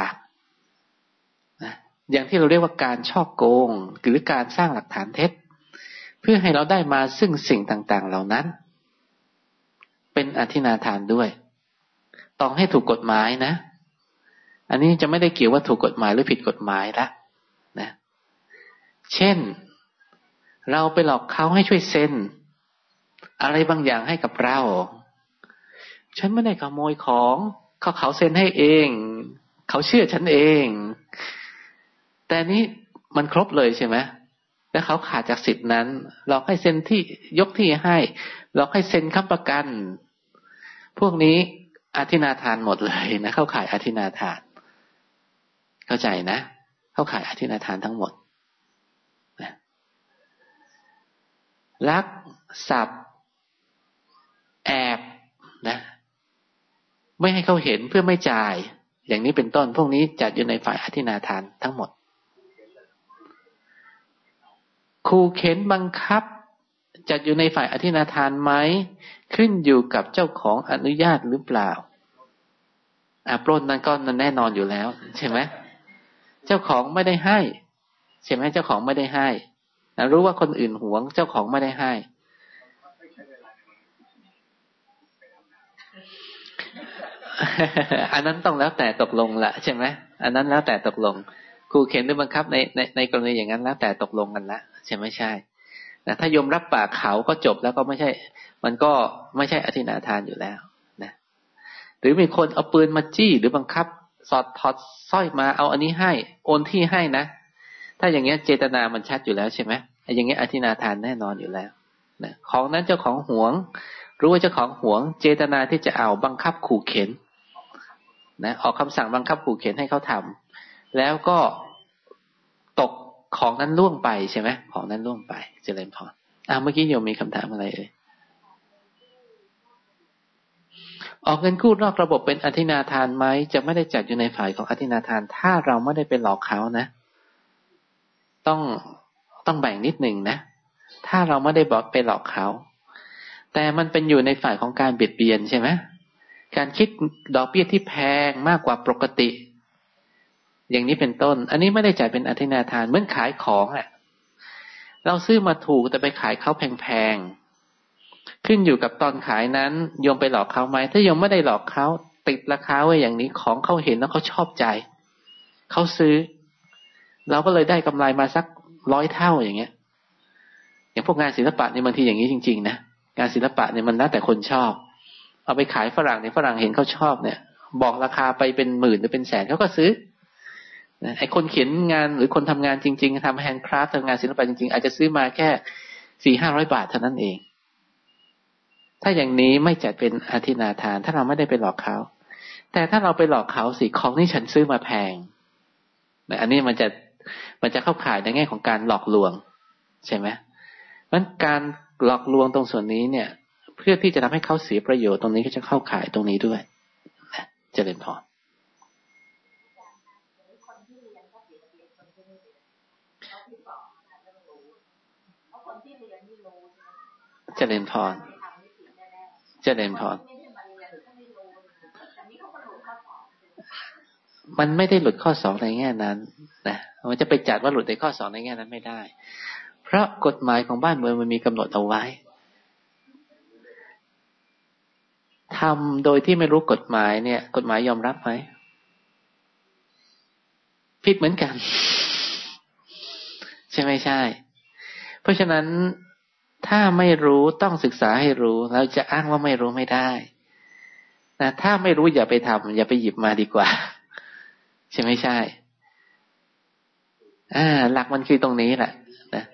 B: นะอย่างที่เราเรียกว่าการช่อโกง หรือการสร้างหลักฐานเท็จ เพื่อให้เราได้มาซึ่งสิ่งต่างๆ เหล่านั้น เป็นอธินาทานด้วย ต้องให้ถูกกฎหมายนะ อันนี้จะไม่ได้เกี่ยวว่าถูกกฎหมายหรือผิดกฎหมายละนะ เช่น เราไปหลอกเขาให้ช่วยเซ็น อะไรบางอย่างให้กับเรา ฉันไม่ได้ขโมยของเขาเขาเซ็นให้เอง เขาเชื่อฉันเอง แต่นี้มันครบเลยใช่ไหมแล้วเขาขาดจากสิทธินั้น เราให้เซ็นที่ยกที่ให้ เราให้เซ็นค้ำประกัน พวกนี้อธินาทานหมดเลยนะ เข้าขายอธินาทาน เข้าใจนะ เข้าขายอธินาทานทั้งหมดนะลักสับแอบนะ ไม่ให้เขาเห็นเพื่อไม่จ่าย อย่างนี้เป็นต้น พวกนี้จัดอยู่ในฝ่ายอธินาทานทั้งหมดขู่เข็นบังคับจัดอยู่ในฝ่ายอธินาทานไหมขึ้นอยู่กับเจ้าของอนุญาตหรือเปล่าอ่าปล้นนั้นก็แน่นอนอยู่แล้ว ใช่ไหม เจ้าของไม่ได้ให้ใช่ไหมเจ้าของไม่ได้ให้รู้ว่าคนอื่นหวง เจ้าของไม่ได้ให้ อันนั้นต้องแล้วแต่ตกลงละใช่ไหมอันนั้นแล้วแต่ตกลงครูเข็นหรือบังคับในในในกรณีอย่างนั้นแล้วแต่ตกลงกันละใช่ไม่ใช่นะถ้ายมรับปากเขาก็จบแล้วก็ไม่ใช่ มันก็ไม่ใช่อธินาทานอยู่แล้วนะหรือมีคนเอาปืนมาจี้หรือบังคับ สอดถอดสร้อยมาเอาอันนี้ให้ โอนที่ให้นะ ถ้าอย่างเงี้ยเจตนามันชัดอยู่แล้วใช่ไหมอย่างเงี้ยอธินาทานแน่นอนอยู่แล้วนะของนั้นเจ้าของหวง รู้ว่าเจ้าของหวง เจตนาที่จะเอาบังคับขู่เข็นนะออกคำสั่งบังคับขู่เข็นให้เขาทำแล้วก็ตกของนั้นล่วงไปใช่ไหมของนั้นล่วงไปเจริญพรอ่าเมื่อกี้โยมมีคำถามอะไรเอ่ย ออกเงินกู้นอกระบบเป็นอธินาทานไหมจะไม่ได้จัดอยู่ในฝ่ายของอธินาทาน ถ้าเราไม่ได้ไปหลอกเขานะ ต้องต้องแบ่งนิดหนึ่งนะ ถ้าเราไม่ได้บอกไปหลอกเขา แต่มันเป็นอยู่ในฝ่ายของการเบียดเบียนใช่ไหมการคิดดอกเบี้ยที่แพงมากกว่าปกติ อย่างนี้เป็นต้น อันนี้ไม่ได้จ่ายเป็นอธินาทานเหมือนขายของอะ เราซื้อมาถูกแต่ไปขายเขาแพงๆ ขึ้นอยู่กับตอนขายนั้นโยมไปหลอกเขาไหมถ้าโยมไม่ได้หลอกเขาติดราคาไว้อย่างนี้ของเขาเห็นแล้วเขาชอบใจเขาซื้อ เราก็เลยได้กำไรมาสักร้อยเท่าอย่างเงี้ย อย่างพวกงานศิลปะในบางทีอย่างนี้จริงๆนะงานศิลปะเนี่ยมันแล้วแต่คนชอบ เอาไปขายฝรั่งเนี่ยฝรั่งเห็นเขาชอบเนี่ย บอกราคาไปเป็นหมื่นหรือเป็นแสนเขาก็ซื้อไอคนเขียนงานหรือคนทำงานจริง ๆทำแฮนด์คราฟต์ทำงานศิลปะจริงๆ อาจจะซื้อมาแค่สี่ห้าร้อยบาทเท่านั้นเอง ถ้าอย่างนี้ไม่จัดเป็นอาทินาทาน ถ้าเราไม่ได้ไปหลอกเขา แต่ถ้าเราไปหลอกเขาสิของที่ฉันซื้อมาแพงอันนี้มันจะมันจะเข้าข่ายในแง่ของการหลอกลวง ใช่ไหมมันการหลอกลวงตรงส่วนนี้เนี่ย เพื่อที่จะทำให้เขาเสียประโยชน์ตรงนี้ก็จะเข้าข่ายตรงนี้ด้วยนะเจริญพรเจริญพร เจริญพรมันไม่ได้หลุดข้อสองในแง่นั้นนะมันจะไปจัดว่าหลุดในข้อสองในแง่นั้นไม่ได้ เพราะกฎหมายของบ้านเมืองมันมีกำหนดเอาไว้ทำโดยที่ไม่รู้กฎหมายเนี่ย กฎหมายยอมรับไหมผิดเหมือนกัน ใช่ไม่ใช่ เพราะฉะนั้น ถ้าไม่รู้ต้องศึกษาให้รู้ เราจะอ้างว่าไม่รู้ไม่ได้นะถ้าไม่รู้อย่าไปทำอย่าไปหยิบมาดีกว่า ใช่ไม่ใช่อ่าหลักมันคือตรงนี้แหละนะ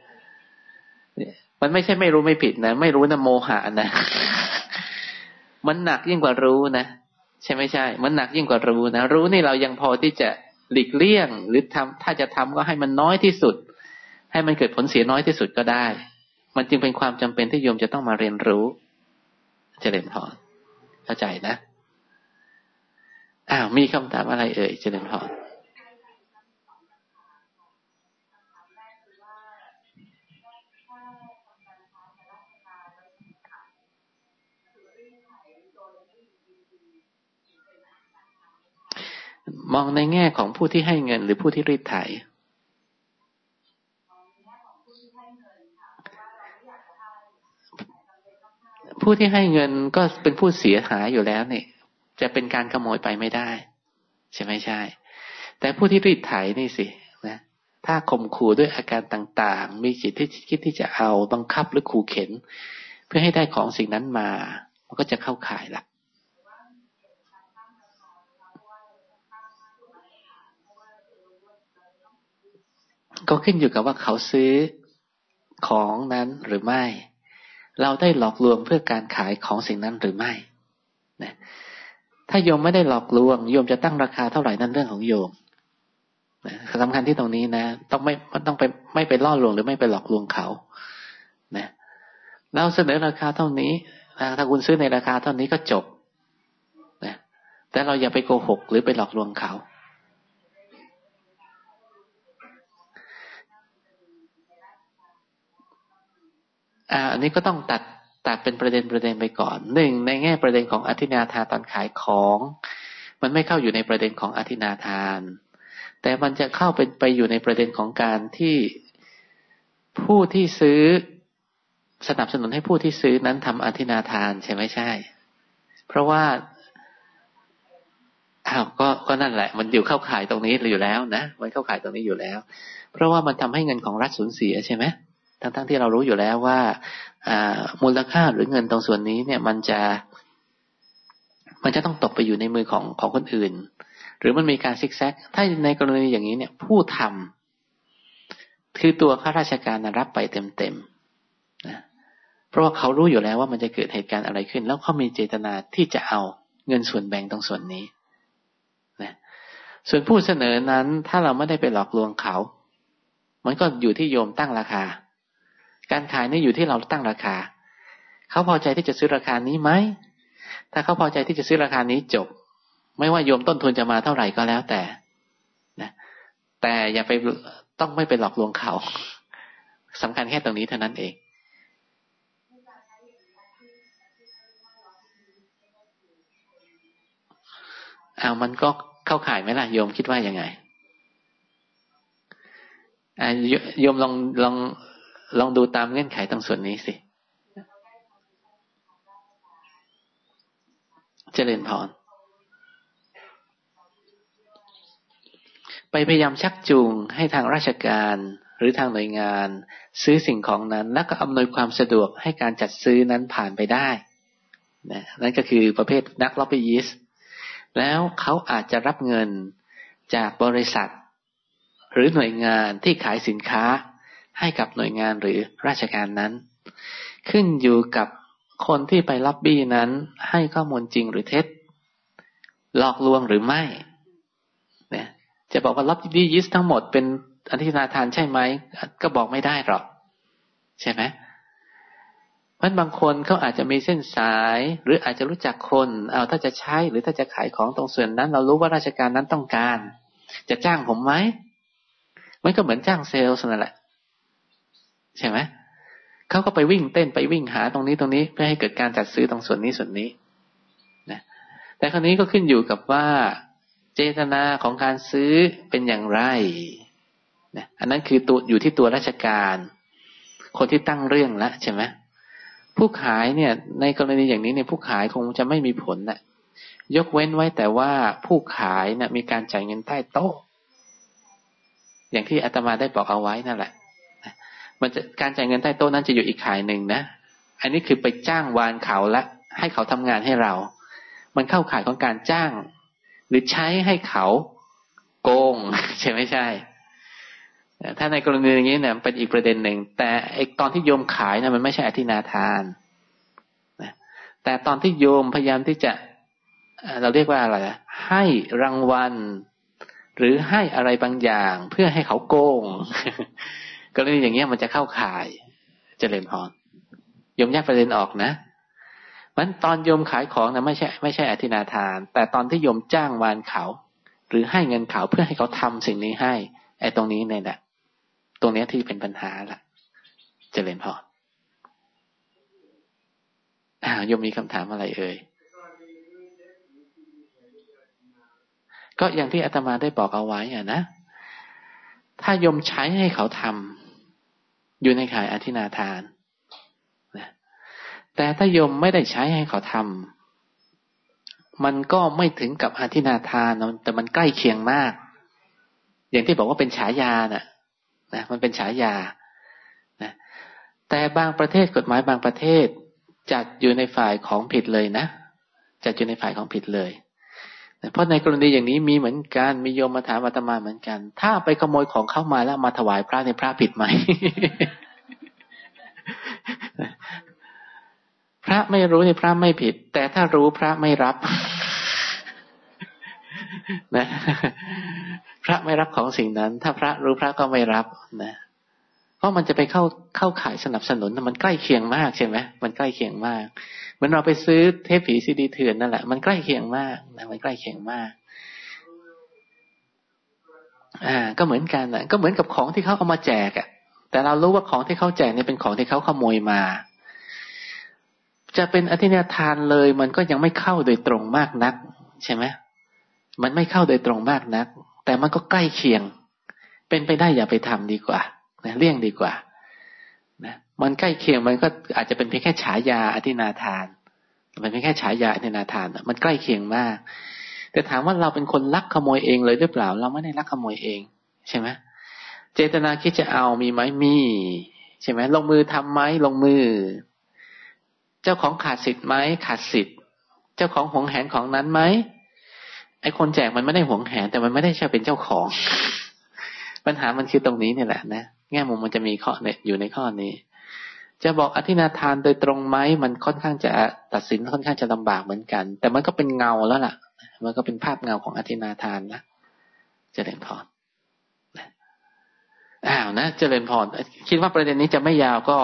B: มันไม่ใช่ไม่รู้ไม่ผิดนะไม่รู้นะโมหะนะมันหนักยิ่งกว่ารู้นะใช่ไม่ใช่ มันหนักยิ่งกว่ารู้นะรู้นี่เรายังพอที่จะหลีกเลี่ยง หรือทำถ้าจะทำก็ให้มันน้อยที่สุด ให้มันเกิดผลเสียน้อยที่สุดก็ได้ มันจึงเป็นความจำเป็นที่โยมจะต้องมาเรียนรู้เจริญพรเข้าใจนะอ้าวมีคำถามอะไรเอ่ยเจริญพรมองในแง่ของผู้ที่ให้เงินหรือผู้ที่รีดไถ ผู้ที่ให้เงินก็เป็นผู้เสียหายอยู่แล้วเนี่ยจะเป็นการขโมยไปไม่ได้ ใช่ไหมใช่ แต่ผู้ที่รีดไถนี่สินะถ้าข่มขู่ด้วยอาการต่างๆ มีจิตที่คิดที่จะเอาบังคับหรือขู่เข็น เพื่อให้ได้ของสิ่งนั้นมา มันก็จะเข้าข่ายละก็ขึ้นอยู่กับว่าเขาซื้อของนั้นหรือไม่ เราได้หลอกลวงเพื่อการขายของสิ่งนั้นหรือไม่นะถ้าโยมไม่ได้หลอกลวงโยมจะตั้งราคาเท่าไหร่นั่นเรื่องของโยมนะสำคัญที่ตรงนี้นะ ต้องไม่ต้องไปไม่ไปล่อลวงหรือไม่ไปหลอกลวงเขา นะเราเสนอราคาเท่านี้ถ้าคุณซื้อในราคาเท่านี้ก็จบนะแต่เราอย่าไปโกหกหรือไปหลอกลวงเขา อ่าอันนี้ก็ต้องตัดตัดเป็นประเด็นประเด็นไปก่อนหนึ่งในแง่ประเด็นของอธินาทานตอนขายของ มันไม่เข้าอยู่ในประเด็นของอธินาทาน แต่มันจะเข้าเป็นไปอยู่ในประเด็นของการที่ผู้ที่ซื้อสนับสนุนให้ผู้ที่ซื้อนั้นทำอธินาทานใช่ไหมใช่ เพราะว่าอ้าวก็ก็นั่นแหละ มันอยู่เข้าข่ายตรงนี้อยู่แล้วนะมันเข้าข่ายตรงนี้อยู่แล้ว เพราะว่ามันทำให้เงินของรัฐสูญเสียใช่ไหม ทั้งๆทที่เรารู้อยู่แล้วว่ามูลค่าหรือเงินตรงส่วนนี้เนี่ยมันจะมันจะต้องตกไปอยู่ในมือของของคนอื่น หรือมันมีการซิกแซก ถ้าในกรณีอย่างนี้เนี่ย ผู้ทำคือตัวข้าราชการรับไปเต็มๆนะเพราะว่าเขารู้อยู่แล้วว่ามันจะเกิดเหตุการณ์อะไรขึ้น แล้วเขามีเจตนาที่จะเอาเงินส่วนแบ่งตรงส่วนนี้นะส่วนผู้เสนอนั้นถ้าเราไม่ได้ไปหลอกลวงเขา มันก็อยู่ที่โยมตั้งราคา การขายนี่อยู่ที่เราตั้งราคา เขาพอใจที่จะซื้อราคานี้ไหม ถ้าเขาพอใจที่จะซื้อราคานี้จบ ไม่ว่าโยมต้นทุนจะมาเท่าไหร่ก็แล้วแต่นะแต่อย่าไปต้องไม่ไปหลอกลวงเขาสำคัญแค่ตรงนี้เท่านั้นเองเอามันก็เข้าข่ายไหมล่ะโยมคิดว่ายังไงอ่าโยมลองลอง ลองดูตามเงื่อนไขตรงส่วนนี้สิ เจริญพร ไปพยายามชักจูงให้ทางราชการหรือทางหน่วยงาน ซื้อสิ่งของนั้น แล้วก็อำนวยความสะดวกให้การจัดซื้อนั้นผ่านไปได้นะนั่นก็คือประเภทนักล็อบบี้ยิสแล้วเขาอาจจะรับเงินจากบริษัท หรือหน่วยงานที่ขายสินค้า ให้กับหน่วยงานหรือราชการนั้น ขึ้นอยู่กับคนที่ไปรับบี้นั้น ให้ข้อมูลจริงหรือเท็จ หลอกลวงหรือไม่เนี่ยจะบอกว่ารับบี้ยิสทั้งหมดเป็นอธินาทานใช่ไหมก็บอกไม่ได้หรอก ใช่ไหมเพราะบางคนเขาอาจจะมีเส้นสาย หรืออาจจะรู้จักคน เอาถ้าจะใช้หรือถ้าจะขายของตรงส่วนนั้น เรารู้ว่าราชการนั้นต้องการ จะจ้างผมไหมมันก็เหมือนจ้างเซลล์นั่นแหละ ใช่ไหมเขาก็ไปวิ่งเต้นไปวิ่งหาตรงนี้ตรงนี้เพื่อให้เกิดการจัดซื้อตรงส่วนนี้ส่วนนี้นะแต่ครนี้ก็ขึ้นอยู่กับว่า เจตนาของการซื้อเป็นอย่างไรนะอันนั้นคือตัวอยู่ที่ตัวราชการ คนที่ตั้งเรื่องแล้วใช่ไหมผู้ขายเนี่ย ในกรณีอย่างนี้เนี่ยผู้ขายคงจะไม่มีผลนะยกเว้นไว้แต่ว่าผู้ขายนะ่ะมีการจ่ายเงินใต้โต๊ะ อย่างที่อาตมาได้บอกเอาไว้นั่นแหละ มันจะการจ่ายเงินใต้โต๊ะนั้นจะอยู่อีกขายหนึ่งนะ อันนี้คือไปจ้างวานเขาและให้เขาทำงานให้เรา มันเข้าข่ายของการจ้าง หรือใช้ให้เขาโกง ใช่ไม่ใช่ ถ้าในกรณีอย่างนี้เนี่ยเป็นอีกประเด็นหนึ่ง แต่ไอตอนที่โยมขายนะมันไม่ใช่อธินาทานนะแต่ตอนที่โยมพยายามที่จะเราเรียกว่าอะไรให้รางวัล หรือให้อะไรบางอย่าง เพื่อให้เขาโกง กรณีอย่างเงี้ยมันจะเข้าข่ายเจริญพรยมแยกประเด็นออกนะมันตอนโยมขายของนะไม่ใช่ไม่ใช่อธินาทาน แต่ตอนที่โยมจ้างวานเขา หรือให้เงินเขาเพื่อให้เขาทำสิ่งนี้ให้ไอ้ตรงนี้เนี่ยแหละตรงนี้ที่เป็นปัญหาละเจริญพรอ่าโยมมีคำถามอะไรเอ่ยก็อย่างที่อาตมาได้บอกเอาไว้อะนะ ถ้ายมใช้ให้เขาทำอยู่ในข่ายอธินาทานนะแต่ถ้ายมไม่ได้ใช้ให้เขาทำมันก็ไม่ถึงกับอธินาทานแต่มันใกล้เคียงมาก อย่างที่บอกว่าเป็นฉายาน่ะนะมันเป็นฉายานะแต่บางประเทศกฎหมายบางประเทศจัดอยู่ในฝ่ายของผิดเลยนะจัดอยู่ในฝ่ายของผิดเลย เพราะในกรณีอย่างนี้มีเหมือนกันมีโยมมาถามอาตมาเหมือนกัน ถ้าไปขโมยของเข้ามาแล้วมาถวายพระในพระผิดไหมพระไม่รู้ในพระไม่ผิด แต่ถ้ารู้พระไม่รับนะพระไม่รับของสิ่งนั้น ถ้าพระรู้พระก็ไม่รับนะ เพราะมันจะไปเข้าเข้าขายสนับสนุนมันใกล้เคียงมากใช่ไหมมันใกล้เคียงมากเหมือนเราไปซื้อเทปผีซีดีเถื่อนนั่นแหละมันใกล้เคียงมากนะมันใกล้เคียงมาก อ่า ก็เหมือนกันอะก็เหมือนกับของที่เขาเอามาแจกอะ แต่เรารู้ว่าของที่เขาแจกนี่เป็นของที่เขาขโมยมา จะเป็นอธินาทานเลย มันก็ยังไม่เข้าโดยตรงมากนัก ใช่ไหมมันไม่เข้าโดยตรงมากนัก แต่มันก็ใกล้เคียง เป็นไปได้อย่าไปทำดีกว่า นะเลี่ยงดีกว่านะมันใกล้เคียงมันก็อาจจะเป็นเพียงแค่ฉายาอธินาทาน มันเป็นแค่ฉายาอธินาทาน มันใกล้เคียงมาก แต่ถามว่าเราเป็นคนลักขโมยเองเลยหรือเปล่า เราไม่ได้ลักขโมยเอง ใช่ไหมเจตนาคิดจะเอามีไหมมี ใช่ไหมลงมือทํำไหมลงมือ เจ้าของขาดสิทธิ์ไหมขาดสิทธิ์ เจ้าของหวงแหนของนั้นไหมไอคนแจกมันไม่ได้หวงแหนแต่มันไม่ได้ใช่เป็นเจ้าของ ปัญหามันคือตรงนี้นี่แหละนะ แง่มุมมันจะมีข้อเนี่ยอยู่ในข้อนี้ จะบอกอธินาทานโดยตรงไหมมันค่อนข้างจะตัดสินค่อนข้างจะลำบากเหมือนกัน แต่มันก็เป็นเงาแล้วล่ะ มันก็เป็นภาพเงาของอธินาทานนะเจริญพรอ้าวนะเจริญพรคิดว่าประเด็นนี้จะไม่ยาวก็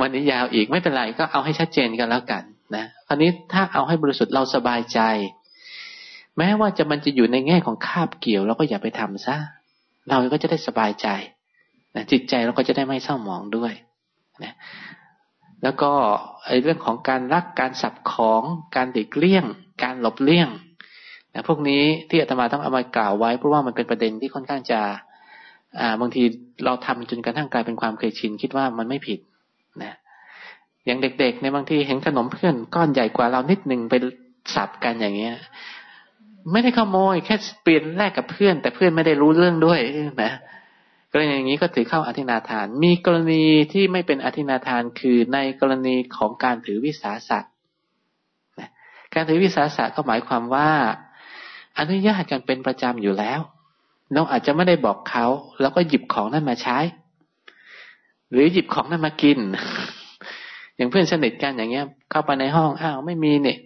B: วันนี้ยาวอีกไม่เป็นไรก็เอาให้ชัดเจนกันแล้วกัน นะคราวนี้ถ้าเอาให้บริสุทธิ์เราสบายใจ แม้ว่าจะมันจะอยู่ในแง่ของคาบเกี่ยวเราก็อย่าไปทำซะ เราก็จะได้สบายใจนะจิตใจเราก็จะได้ไม่เศร้าหมองด้วยนะแล้วก็ไอ้เรื่องของการรักการสับของการเด็กเลี่ยง การหลบเลี่ยงนะพวกนี้ที่อาตมาต้องเอามากล่าวไว้เพราะว่ามันเป็นประเด็นที่ค่อนข้างจะอ่าบางทีเราทำจนกระทั่งกลายเป็นความเคยชินคิดว่ามันไม่ผิดนะอย่างเด็กๆในบางทีเห็นขนมเพื่อนก้อนใหญ่กว่าเรานิดหนึ่งไปสับกันอย่างเงี้ย ไม่ได้ขโมย แค่เปลี่ยนแลกกับเพื่อน แต่เพื่อนไม่ได้รู้เรื่องด้วยนะกรณีอย่างนี้ก็ถือเข้าอธินาทาน มีกรณีที่ไม่เป็นอธินาทานคือในกรณีของการถือวิสาสะการถือวิสาสะก็หมายความว่า อนุญาตกันเป็นประจำอยู่แล้วเราอาจจะไม่ได้บอกเขา แล้วก็หยิบของนั้นมาใช้ หรือหยิบของนั้นมากิน อย่างเพื่อนสนิทกันอย่างเงี้ย เข้าไปในห้องอ้าวไม่มีเนี่ย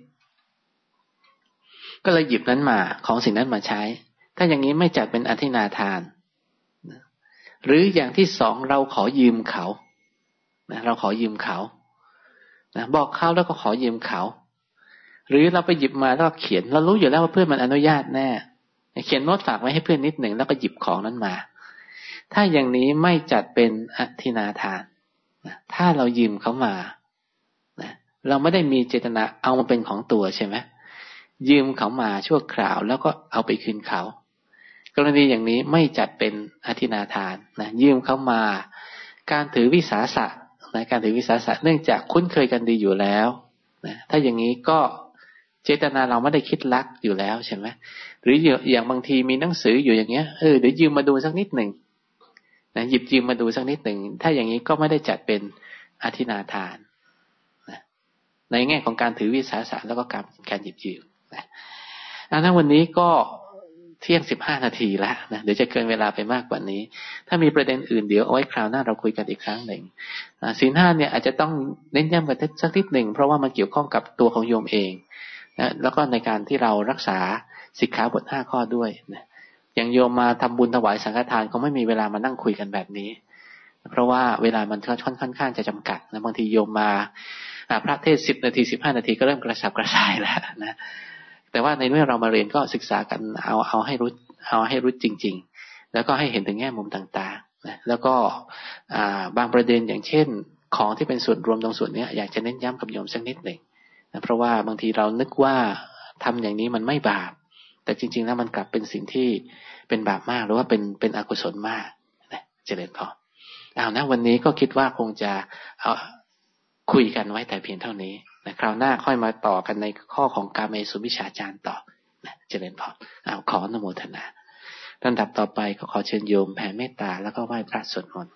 B: ก็เลยหยิบนั้นมาของสิ่งนั้นมาใช้ ถ้าอย่างนี้ไม่จัดเป็นอธินาทาน หรืออย่างที่สองเราขอยืมเขาเราขอยืมเขาบอกเขาแล้วก็ขอยืมเขา หรือเราไปหยิบมาแล้วเขียน เรารู้อยู่แล้วว่าเพื่อนมันอนุญาตแน่ เขียนโน้ตฝากไว้ให้เพื่อนนิดหนึ่งแล้วก็หยิบของนั้นมา ถ้าอย่างนี้ไม่จัดเป็นอธินาทานถ้าเรายืมเขามาเราไม่ได้มีเจตนาเอามาเป็นของตัวใช่ไหม ยืมเขามาชั่วคราว แล้วก็เอาไปคืนเขา กรณีอย่างนี้ไม่จัดเป็นอธินาทานนะยืมเขามา การถือวิสาสะนะการถือวิสาสะเนื่องจากคุ้นเคยกันดีอยู่แล้วนะถ้าอย่างนี้ก็เจตนาเราไม่ได้คิดลักอยู่แล้วใช่ไหมหรืออย่างบางทีมีหนังสืออยู่อย่างเงี้ยเออเดี๋ยวยืมมาดูสักนิดหนึ่งนะหยิบยืมมาดูสักนิดหนึ่งถ้าอย่างนี้ก็ไม่ได้จัดเป็นอธินาทานนะในแง่ของการถือวิสาสะแล้วก็การการหยิบยืม นะนั้นวันนี้ก็เที่ยงสิบห้านาทีแล้วนะเดี๋ยวจะเกินเวลาไปมากกว่านี้ ถ้ามีประเด็นอื่นเดี๋ยวเอาไว้คราวหน้าเราคุยกันอีกครั้งหนึ่งสีห้าเนี่ยอาจจะต้องเน้นย้ำกันสักนิดหนึ่งเพราะว่ามันเกี่ยวข้องกับตัวของโยมเองนะแล้วก็ในการที่เรารักษาสิกขาบทห้าข้อด้วยนะอย่างโยมมาทำบุญถวายสังฆทานเขาไม่มีเวลามานั่งคุยกันแบบนี้ เพราะว่าเวลามันค่อนข้างจะจำกัดนะบางทีโยมมาพระเทศสิบนาทีสิบห้านาทีก็เริ่มกระสับกระส่ายแล้วนะ แต่ว่าในเมื่อเรามาเรียนก็ศึกษากันเอาเอาให้รู้เอาให้รู้จริง ๆ แล้วก็ให้เห็นถึงแง่มุมต่างๆนะแล้วก็บางประเด็นอย่างเช่น ของที่เป็นส่วนรวมตรงส่วนนี้อยากจะเน้นย้ำกับโยมสักนิดหนึ่งนะเพราะว่าบางทีเรานึกว่าทำอย่างนี้มันไม่บาป แต่จริง ๆ แล้วมันกลับเป็นสิ่งที่เป็นบาปมากหรือว่าเป็นเป็นอกุศลมากนะเจริญพอเอานะวันนี้ก็คิดว่าคงจะเอาคุยกันไว้แต่เพียงเท่านี้ นะคราวหน้าค่อยมาต่อกันในข้อของการเมสุวิชาจารย์ต่อนะเป็นพรเอาขอนโมทนาลำดับต่อไปก็ขอเชิญโยมแผ่เมตตาแล้วก็ไหว้พระสวดมนต์